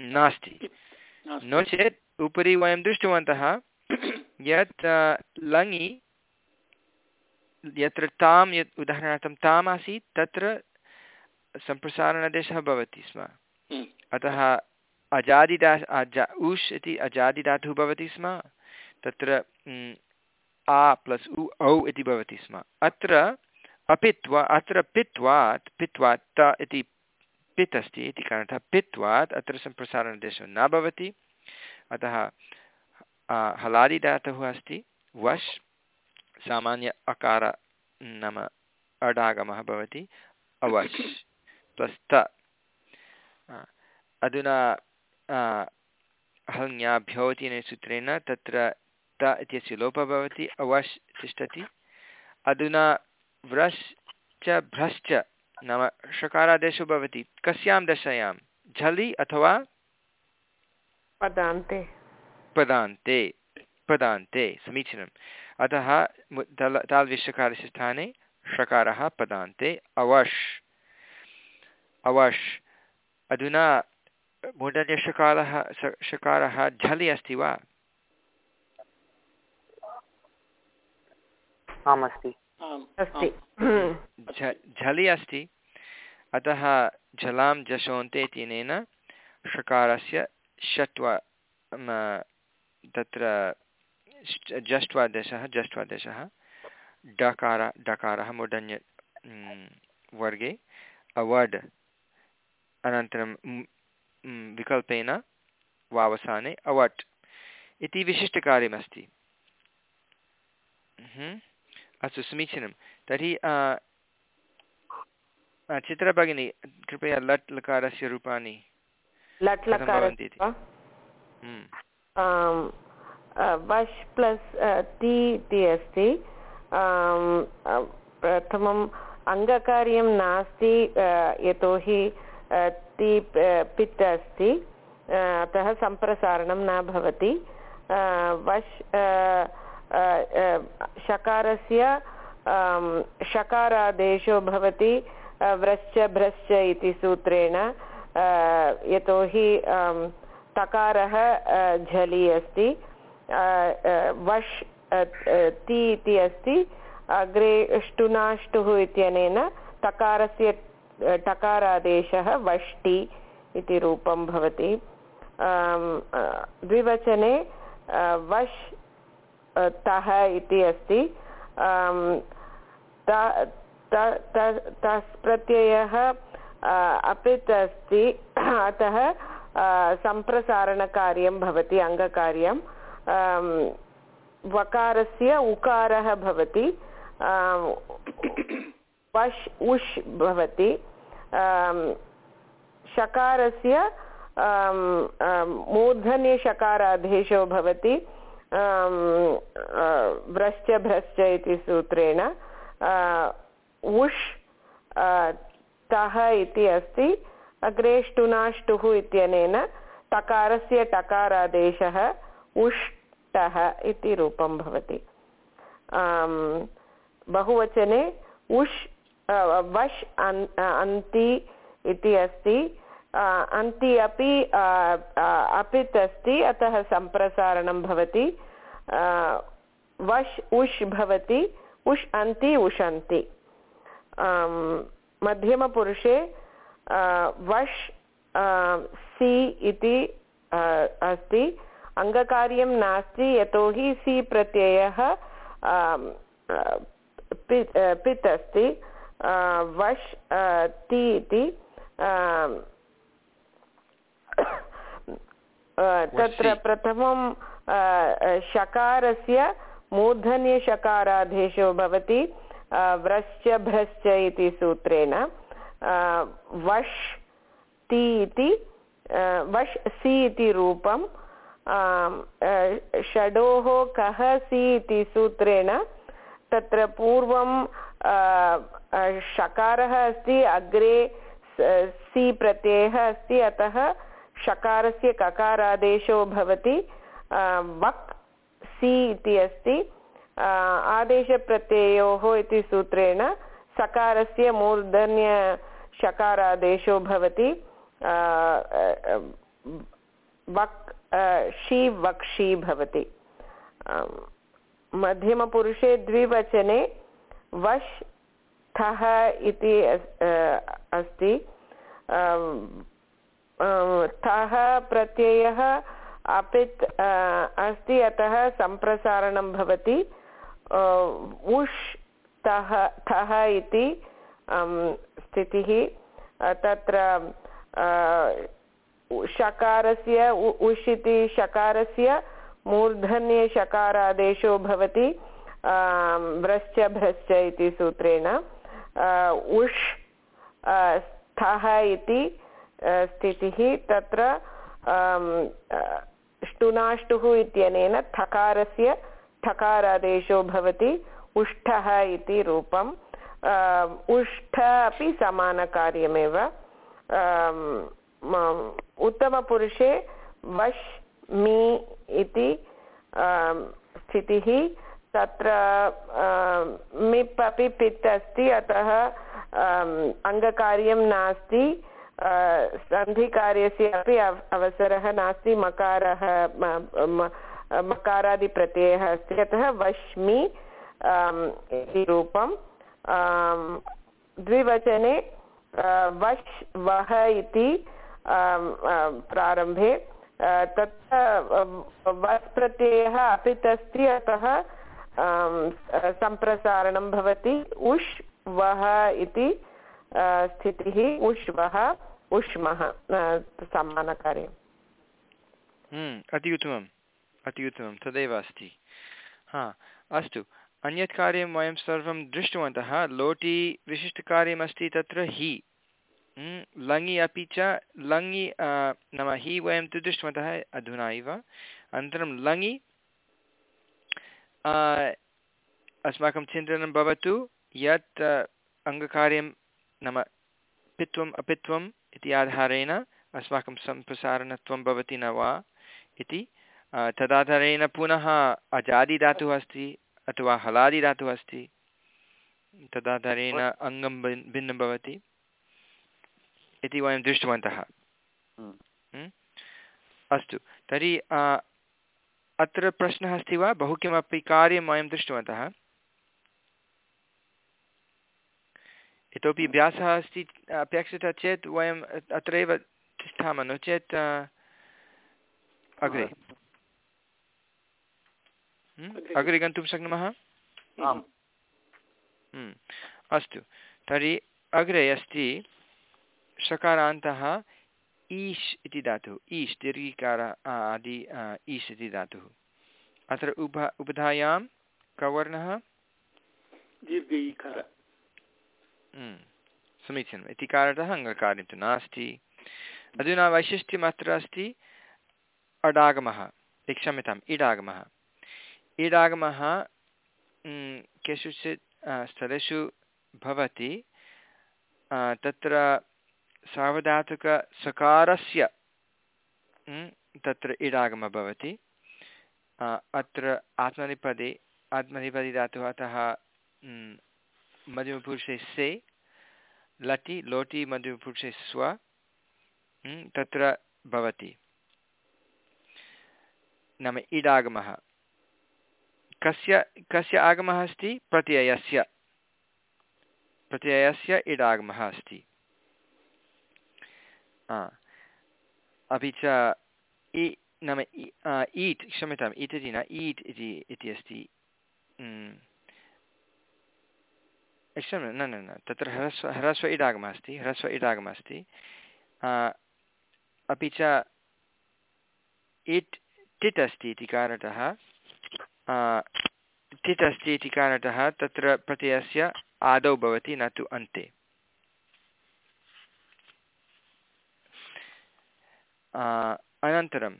नास्ति। नो चेत् उपरि वयं दृष्टवन्तः यत् लङि यत्र तां यत् उदाहरणार्थं ताम् आसीत् तत्र सम्प्रसारणादेशः भवति स्म। हम्म। अतः अजादिदा अजा उष् इति अजादिधातुः भवति स्म। तत्र आ प्लस् उ, औ इति भवति स्म। अत्र अपित्वा, अत्र पित्वात् पित्वात् त इति पित् अस्ति इति कारणतः पित्वात् अत्र सम्प्रसारणदेशः न भवति। अतः हलादिधातुः अस्ति। वश्, सामान्य अकार नाम अडागमः भवति। अवश्, प्लस् त। अधुना हङ्याभ्यो इति सूत्रेण तत्र त इत्यस्य लोपः भवति अवश् तिष्ठति। अधुना व्रश् च भ्रश्च नाम षकारादेशो भवति। कस्यां दशायां? झलि अथवा पदान्ते। पदान्ते पदान्ते समीचीनम्। अतः तल ताल्विषकारस्य स्थाने षकारः पदान्ते अवश्। अवश्। अधुना मूर्धन्यषकारः षकारः झलि अस्ति वा? आम् अस्ति। अस्ति झलि अस्ति। अतः झलां जशोन्ते इत्यनेन षकारस्य षट्वा तत्र जष्ट्वादेशः जष्ट्वादेशः डकार डकारः मूर्धन्य वर्गे अवड् अनन्तरं विकल्पेन वावसाने अवट् इति विशिष्टकार्यमस्ति। अस्तु समीचीनं। तर्हि चित्रभगिनी कृपया लट् लकारस्य रूपाणि लट् लकारस्य वश् प्लस् ति इति अस्ति। प्रथमम् अङ्गकार्यं नास्ति यतोहि ति पित् अस्ति। अतः सम्प्रसारणं न भवति। वश् शकारस्य शकारादेशो भवति व्रश्च भ्रश्च इति सूत्रेण यतोहि तकारः झलि अस्ति वश् ति इति अस्ति, अग्रे ष्टुनाष्टुः इत्यनेन तकारस्य टकारादेशः वष्टि इति रूपं भवति। द्विवचने वश् तः इति अस्ति। तस् प्रत्ययः अपित् अस्ति। अतः सम्प्रसारणकार्यं भवति, अङ्गकार्यं। वकारस्य उकारः भवति। वश् उष् भवति। शकारस्य मूर्धन्यशकारादेशो भवति। व्रश्च भ्रश्च इति सूत्रेण उष् तः इति अस्ति अग्रे ष्टुनाष्टुः इत्यनेन टकारस्य टकारादेशः उष्टः इति रूपं भवति। बहुवचने उष् वश् अन्ति इति अस्ति। अन्ति अपि अपित् अस्ति अतः सम्प्रसारणं भवति। वश् उष् भवति उष् अन्ति उषन्ति मध्यमपुरुषे वश् सि इति अस्ति। अङ्गकार्यं नास्ति, यतोहि सि प्रत्ययः पित् अस्ति वश् ति इति तत्र प्रथमं शकारस्य मूर्धन्यशकारादेशो भवति व्रश्च भ्रश्च इति सूत्रेण वश् ति इति वश् सि इति रूपं षडोः कः सि इति सूत्रेण तत्र पूर्वं शकारः अस्ति अग्रे सि प्रत्ययः अस्ति अतः शकारस्य ककारादेशो भवति वक्, सि इति अस्ति आदेशप्रत्ययोः इति सूत्रेण सकारस्य मूर्धन्यशकारादेशो भवति वक् षि वक्षि भवति। मध्यमपुरुषे द्विवचने वश्, थः इति अस्ति। थः प्रत्ययः अपित् अस्ति, अतः सम्प्रसारणं भवति। उष्, तः थः इति स्थितिः। तत्र शकारस्य उष् इति शकारस्य मूर्धन्यशकारादेशो भवति। व्रश्च भ्रश्च इति सूत्रेण। उष् स्थः इति स्थितिः तत्र ष्टुनाष्टुः इत्यनेन थकारस्य ठकारादेशो भवति, उष्ठः इति रूपम्। उष्ठ अपि समानकार्यमेव। उत्तमपुरुषे वश्, मि इति स्थितिः तत्र मिप् अपि पित् अस्ति, अतः अङ्गकार्यं नास्ति। सन्धिकार्यस्य अपि अवसरः नास्ति, मकारः मकारादिप्रत्ययः अस्ति। अतः वश्मि इति रूपं द्विवचने वश्, वः इति प्रारम्भे तत्र वस् प्रत्ययः अपित् अस्ति, अतः सम्प्रसारणं भवति। उष् वः इति स्थितिः उष्वः उष्मः समानकार्यम् अति उत्तमम् अति उत्तमं तदेव अस्ति हा अस्तु अन्यत् कार्यं वयं सर्वं दृष्टवन्तः लोटि विशिष्टकार्यमस्ति तत्र हि लङि अपि च लङि नाम हि वयं तु दृष्टवन्तः अधुना एव अनन्तरं लङि अस्माकं चिन्तनं भवतु यत् अङ्गकार्यं नाम पित्वम् अपित्वम् इति आधारेण अस्माकं सम्प्रसारणत्वं भवति न वा इति तदाधारेण पुनः अजादिधातुः अस्ति अथवा हलादिधातुः अस्ति तदाधारेण अङ्गं भिन्नं भवति इति वयं दृष्टवन्तः। अस्तु तर्हि अत्र प्रश्नः अस्ति वा? बहु किमपि कार्यं वयं दृष्टवन्तः। इतोपि अभ्यासः अस्ति अपेक्षितः चेत् वयम् अत्रैव तिष्ठामः नो चेत् अग्रे। अग्रे। गन्तुं शक्नुमः? अस्तु। तर्हि अग्रे अस्ति शकारान्तः ईश् इति धातुः। ईश् दीर्घिकार आदि ईश् इति धातुः। अत्र उभ उपधायां कवर्णः? दीर्घ समीचीनम्। इति कारणतः अङ्गकार्यं तु नास्ति। अधुना वैशिष्ट्यम् अत्र अस्ति अडागमः क्षम्यताम् इडागमः इडागमः केषुचित् स्थलेषु भवति। तत्र सार्वधातुकसकारस्य तत्र इडागमः भवति। अत्र आत्मनिपदे आत्मनिपदि धातुः अतः मध्यमपुरुषे से, लटि, लोटि, मध्यमपुरुषे स्व तत्र भवति। नाम इडागमः। कस्य कस्य आगमः अस्ति? प्रत्ययस्य। प्रत्ययस्य इडागमः अस्ति। अपि च नाम ईट्, क्षम्यताम् ईट् इति न, ईट् इति अस्ति। क्षम्य, न न न, तत्र ह्रस्व ह्रस्व इडागमः अस्ति, ह्रस्व इडागमः अस्ति। अपि च इट्, टिट् अस्ति इति कारणतः टिट् अस्ति इति कारणतः तत्र प्रत्ययस्य आदौ भवति, न तु अन्ते। अनन्तरं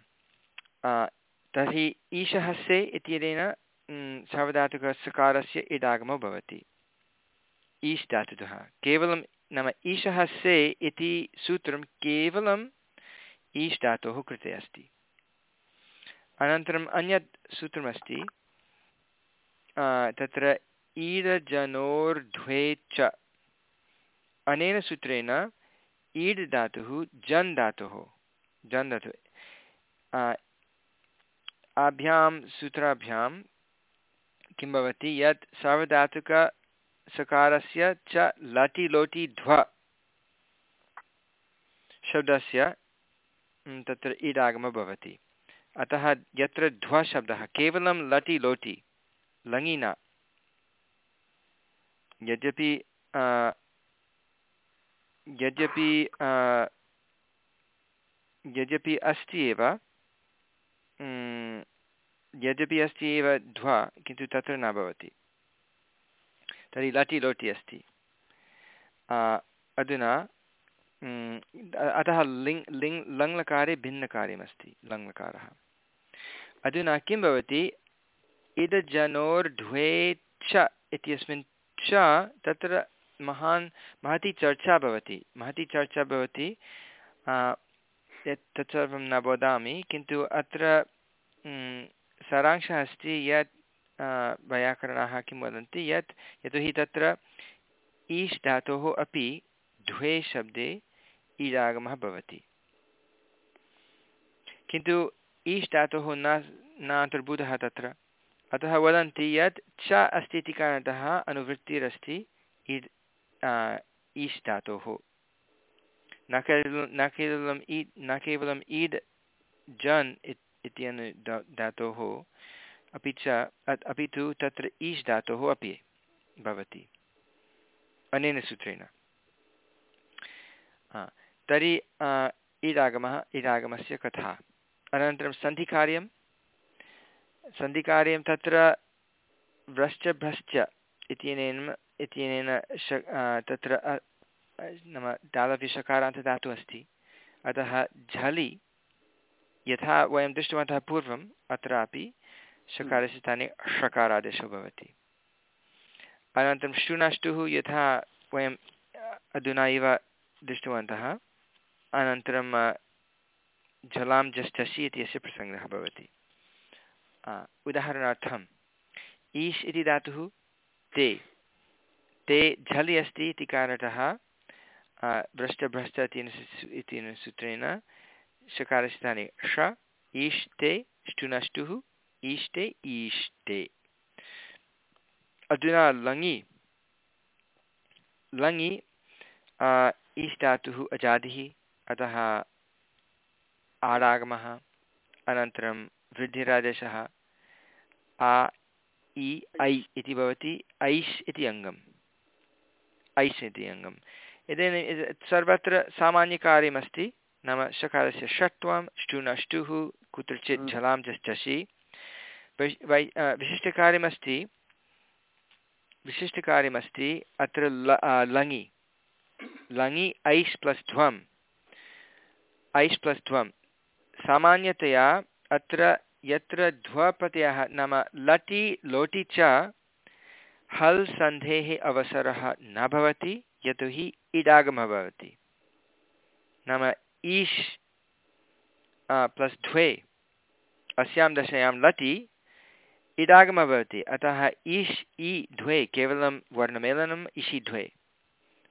तर्हि ईशः से इत्यनेन सावधातुकसकारस्य इडागमो भवति। ईश् धातुतः केवलं नाम ईशः से इति सूत्रं केवलम् ईश् धातोः कृते अस्ति। अनन्तरम् अन्यत् सूत्रमस्ति तत्र ईडजनोर्ध्वे च अनेन सूत्रेण ईड् धातुः जन् धातुः जन् धातुः आभ्यां, सूत्राभ्यां किं भवति? यत् सार्वधातुकसकारस्य च लटि लोटि ध्व। शब्दस्य तत्र ईडागमः भवति। अतः यत्र ध्वशब्दः केवलं लटि लोटि लङिना यद्यपि यद्यपि यद्यपि अस्ति एव यद्यपि अस्ति एव ध्वा, किन्तु तत्र न भवति। तर्हि लटि लोटि अस्ति। अधुना अतः लिङ् लिङ्, लङ्लकारे भिन्नकार्यमस्ति, लङ्लकारः। अधुना किं भवति? इदजनोर्ध्वे च इत्यस्मिन् च तत्र महान्, महती चर्चा भवति। महती चर्चा भवति तत्सर्वं न वदामि किन्तु अत्र सारांशः अस्ति यत् वैयाकरणाः किं वदन्ति? यत् यतोहि तत्र ईश् धातोः अपि द्वे शब्दे ईडागमः भवति। किन्तु ईश् धातोः न न अन्तर्भूतः तत्र। अतः वदन्ति यत् च अस्ति इति कारणतः अनुवृत्तिरस्ति ईड् ईश् धातोः। न केवलं, न केवलम् ईड् न केवलम् ईड् जन् इत्यन धातोः अपि च अपि तु तत्र ईश् धातोः अपि भवति। अनेन सूत्रेण। तर्हि ईडागमः ईडागमस्य कथा। अनन्तरं सन्धिकार्यं। सन्धिकार्यं तत्र व्रश्च भ्रश्च इत्यनेन इत्यनेन श तत्र नाम दालव्यषकारान्तदातुः अस्ति। अतः झलि, यथा वयं दृष्टवन्तः पूर्वम्, अत्रापि शकारस्य स्थाने षकारादेशो भवति। अनन्तरं शुनष्टुः यथा वयम् अधुना एव दृष्टवन्तः। अनन्तरं झलां जष्टसि इत्यस्य प्रसङ्गः भवति। उदाहरणार्थम् ईश् इति धातुः ते। ते झलि अस्ति इति कारणतः भ्रष्टभ्रष्ट इत्येन सूत्रेण शकारस्थाने ष ईष्टे ष्टुनष्टुः ईष्टे ईष्टे। अधुना लङि। लङि ईष्टातुः अजादिः अतः आडागमः अनन्तरं वृद्धिरादेशः आ इ ऐ इति भवति ऐष् इति अङ्गम्। ऐष् इति अङ्गम्। इदानीं सर्वत्र सामान्यकार्यमस्ति नाम शकारस्य षट्वं ष्टुनष्टुः कुत्रचित् झलां झषि वै विशिष्टकार्यमस्ति विशिष्टकार्यमस्ति अत्र ल लङि। लङि, ऐस् प्लस् ध्वम्। ऐस् प्लस् ध्वं सामान्यतया अत्र यत्र ध्वप्रत्ययः नाम लटि, लोटि च हल् सन्धेः अवसरः न भवति यतोहि इडागमः भवति। नाम ईश् प्लस् द्वे अस्यां दशायां लटि इडागमः भवति अतः ईश् इ द्वे केवलं वर्णमेलनम्, इषि द्वे।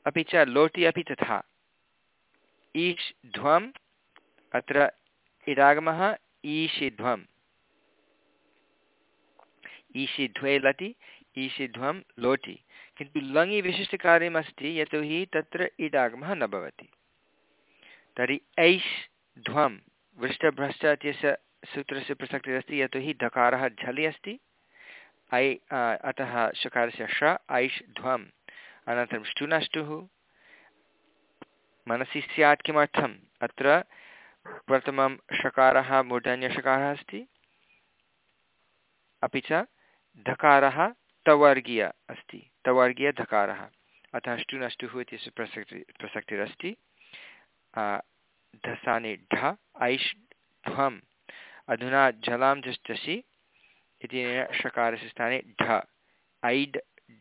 अपि च लोटि अपि तथा। ईश् ध्वम्, अत्र इडागमः ईशिध्वम् ईशिध्वे लटि ईशिध्वं लोटि। किन्तु लङि विशिष्टकार्यमस्ति, यतोहि तत्र इडागमः न भवति। तर्हि ऐश् ध्वं वृष्टभ्रष्ट इत्यस्य सूत्रस्य प्रसक्तिरस्ति यतोहि धकारः झलि अस्ति। ऐ अतः शकारस्य श ऐश् ध्वम्। अनन्तरं ष्टुनष्टुः। मनसि स्यात् किमर्थम्? अत्र प्रथमं षकारः मूर्धन्यषकारः अस्ति। अपि च धकारः तवर्गीय अस्ति। तवर्गीयधकारः अतः ष्टुनष्टुः इत्यस्य प्रसक्ति, प्रसक्तिरस्ति। धसाने ढ, ऐष्, ध्वम्। अधुना जलां जष्टसि इति षकारस्य स्थाने ढ, ऐड्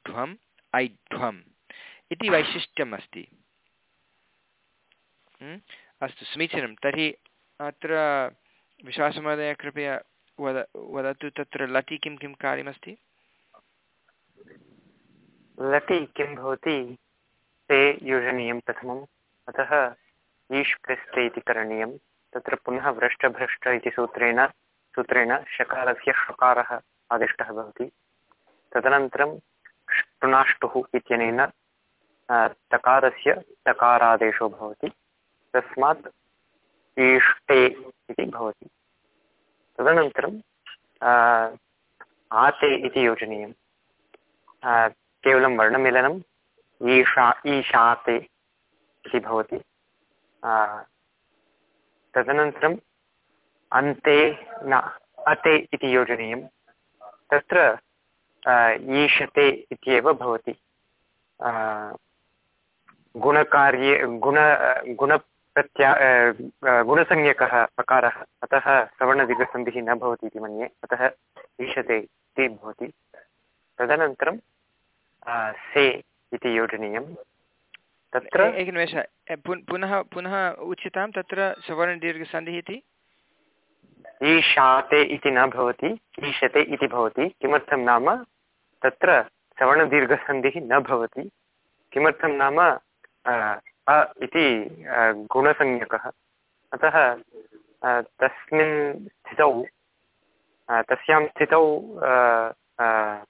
ध्वम् ऐध्वम् इति वैशिष्ट्यम् अस्ति अस्तु, समीचीनं। तर्हि अत्र विश्वासमहोदय, कृपया वद, वदतु तत्र लटि किं किं कार्यमस्ति? लटि किं भवति? ते योजनीयं प्रथमम्। अतः ईश् पृष्ठे इति करणीयं तत्र पुनः भ्रष्टभ्रष्ट इति सूत्रेण सूत्रेण शकारस्य षकारः आदिष्टः भवति। तदनन्तरं ष्टुनाष्टुः इत्यनेन तकारस्य तकारादेशो भवति। तस्मात् ईष्टे इति भवति। तदनन्तरं आते इति योजनीयं केवलं वर्णमेलनम् ईशा, ईशाते इति भवति। तदनन्तरम् अन्ते न, अते इति योजनीयं तत्र ईशते इत्येव भवति। गुणकार्ये, गुण, गुणप्रत्या गुणसंज्ञकः प्रकारः, अतः सवर्णदीर्घसन्धिः न भवति इति मन्ये, अतः ईशते इति भवति। तदनन्तरं से इति योजनीयं तत्र एकनिमेष पुनः पुनः उच्यतां तत्र सवर्णदीर्घसन्धिः इति? ईशाते इति न भवति ईशते इति भवति किमर्थं नाम? तत्र सवर्णदीर्घसन्धिः न भवति किमर्थं नाम? अ इति गुणसंज्ञकः। अतः तस्मिन् स्थितौ तस्यां स्थितौ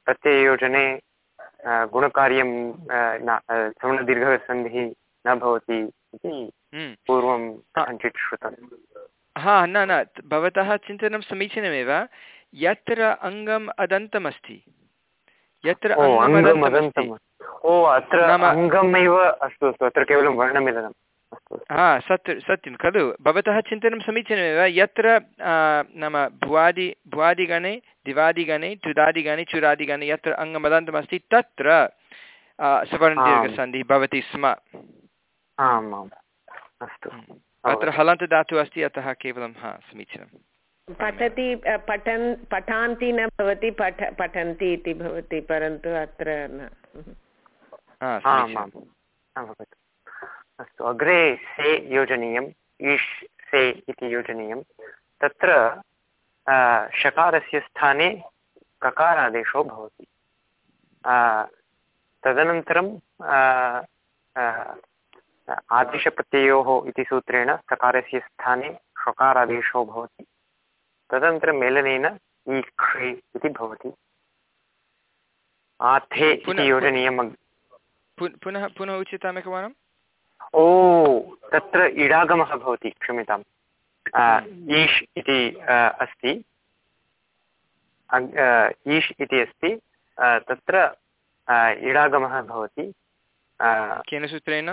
प्रत्यययोजने गुणकार्यं न सवर्णदीर्घसन्धिः न भवति इति हम्म। पूर्वं कथञ्चित् श्रुतं हा न न भवतः चिन्तनं समीचीनमेव। यत्र अङ्गम् अदन्तमस्ति यत्र ओ अत्र अङ्गमेव अस्तु अस्तु अत्र केवलं अस्तु हा सत्य सत्यं खलु। भवतः चिन्तनं समीचीनमेव। यत्र नाम भुवादि भुवादिगणे दिवादिगणे तुदादिगणे चुरादिगणे यत्र अङ्गमदन्तमस्ति तत्र सवर्णदीर्घसन्धिः भवति स्म। आम् आम् अस्तु अत्र हलन्तदातुः अस्ति अतः केवलं हा समीचीनं। पठति पठन् पठान्ति न भवति पठ पठन्ति इति भवति परन्तु अत्र न। अस्तु अग्रे से योजनीयम् ईश् से इति योजनीयं तत्र आ, शकारस्य स्थाने ककारादेशो भवति। तदनन्तरं आदेशप्रत्ययोः इति सूत्रेण सकारस्य स्थाने षकारादेशो भवति। तदनन्तरं मेलनेन ईक्षे इति भवति। आथे इति योजनीयम् पुनः पुनः उच्यताम् एकवारम्। ओ तत्र इडागमः भवति क्षम्यताम्। ईश् इति अस्ति। ईश् इति अस्ति। तत्र इडागमः भवति। केन सूत्रेण?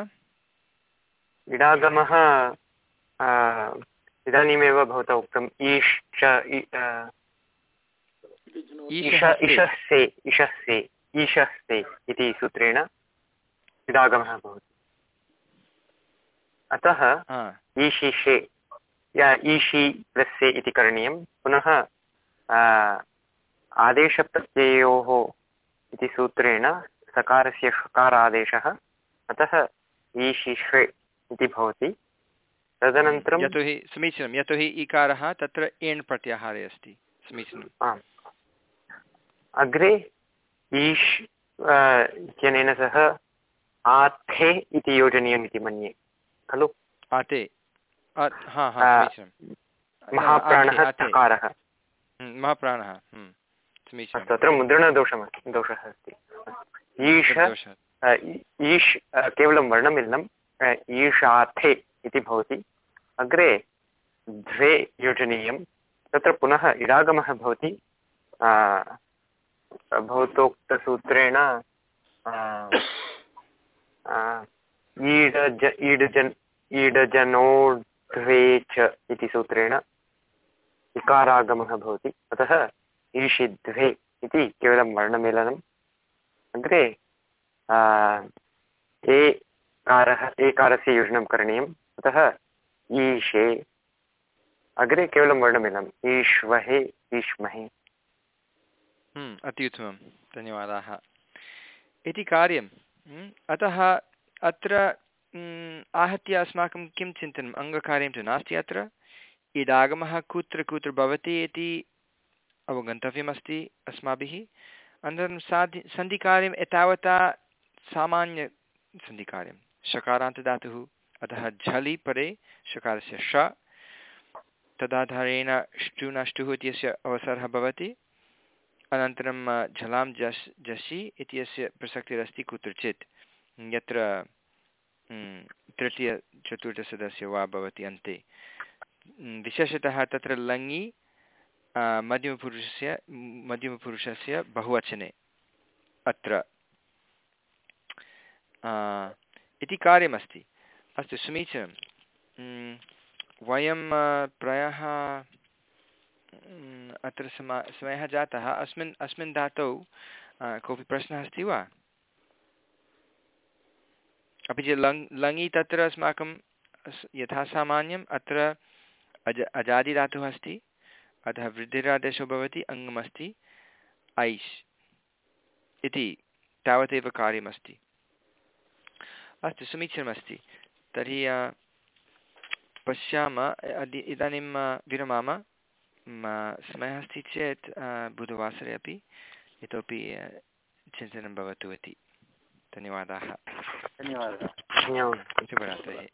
इडागमः इदानीमेव भवता उक्तम् ईश् च इष से। ईशस्ते इति सूत्रेण इडागमः भवति। अतः ईशिषे या ईशि प्रस्य इति करणीयं। पुनः आदेशप्रत्ययोः इति सूत्रेण सकारस्य षकारादेशः अतः ईशिषे इति भवति। तदनन्तरं यतोहि समीचीनं यतोहि इकारः तत्र एण् प्रत्याहारे अस्ति समीचीनम्। आम्। अग्रे ईश् इत्यनेन सह आथे इति योजनीयम् इति मन्ये। खलु? हा हा महाप्राणः। चकारः। हम्म, महाप्राणः हम्म, समीचीनं अस्तु अत्र मुद्रणदोषमस्ति दोषः अस्ति। ईश ईश् केवलं वर्णमिलनम् ईशाथे इति भवति। अग्रे द्वे योजनीयं तत्र पुनः इडागमः भवति। भवतोक्तसूत्रेण ईडज ईडजन् ईडजनोड्वे च इति सूत्रेण इकारागमः भवति। अतः ईषिद्वे इति केवलं वर्णमेलनम् अग्रे एकारः एकारस्य योजनं करणीयम्। अतः ईशे अग्रे केवलं वर्णमेलनम् ईश्वहे ईष्महे हम्म, अति उत्तमं धन्यवादाः। इति कार्यं हम्म, अतः अत्र आहत्य अस्माकं किं चिन्तनम्? अङ्गकार्यं तु नास्ति अत्र। इडागमः कुत्र कुत्र भवति इति अवगन्तव्यमस्ति अस्माभिः। अनन्तरं साधि सन्धिकार्यम् एतावता सामान्यसन्धिकार्यं शकारान्तदातुः, अतः झलि परे शकारस्य श, तदाधारेण ष्टुनष्टुः इत्यस्य अवसरः भवति। अनन्तरं झलां जस्, जसि इत्यस्य प्रसक्तिरस्ति कुत्रचित्। यत्र तृतीयचतुर्थसदस्य वा भवति अन्ते। विशेषतः तत्र लङि मध्यमपुरुषस्य मध्यमपुरुषस्य बहुवचने अत्र। इति कार्यमस्ति। अस्तु समीचीनं वयं प्रायः अत्र समा, समयः जातः। अस्मिन् अस्मिन् धातौ कोऽपि प्रश्नः अस्ति वा? अपि च लङ् लङि तत्र अस्माकं यथा सामान्यम् अत्र अज, अजादिधातुः अस्ति, अतः वृद्धिरादेशो भवति, अङ्गमस्ति ऐस् इति तावदेव कार्यमस्ति। अस्तु, समीचीनमस्ति। तर्हि पश्यामः अद्य इदानीं विरमाम। समयः अस्ति चेत् बुधवासरे अपि, इतोपि चिन्तनं भवतु इति। धन्यवादाः। धन्यवादः। शुभरात्रिः।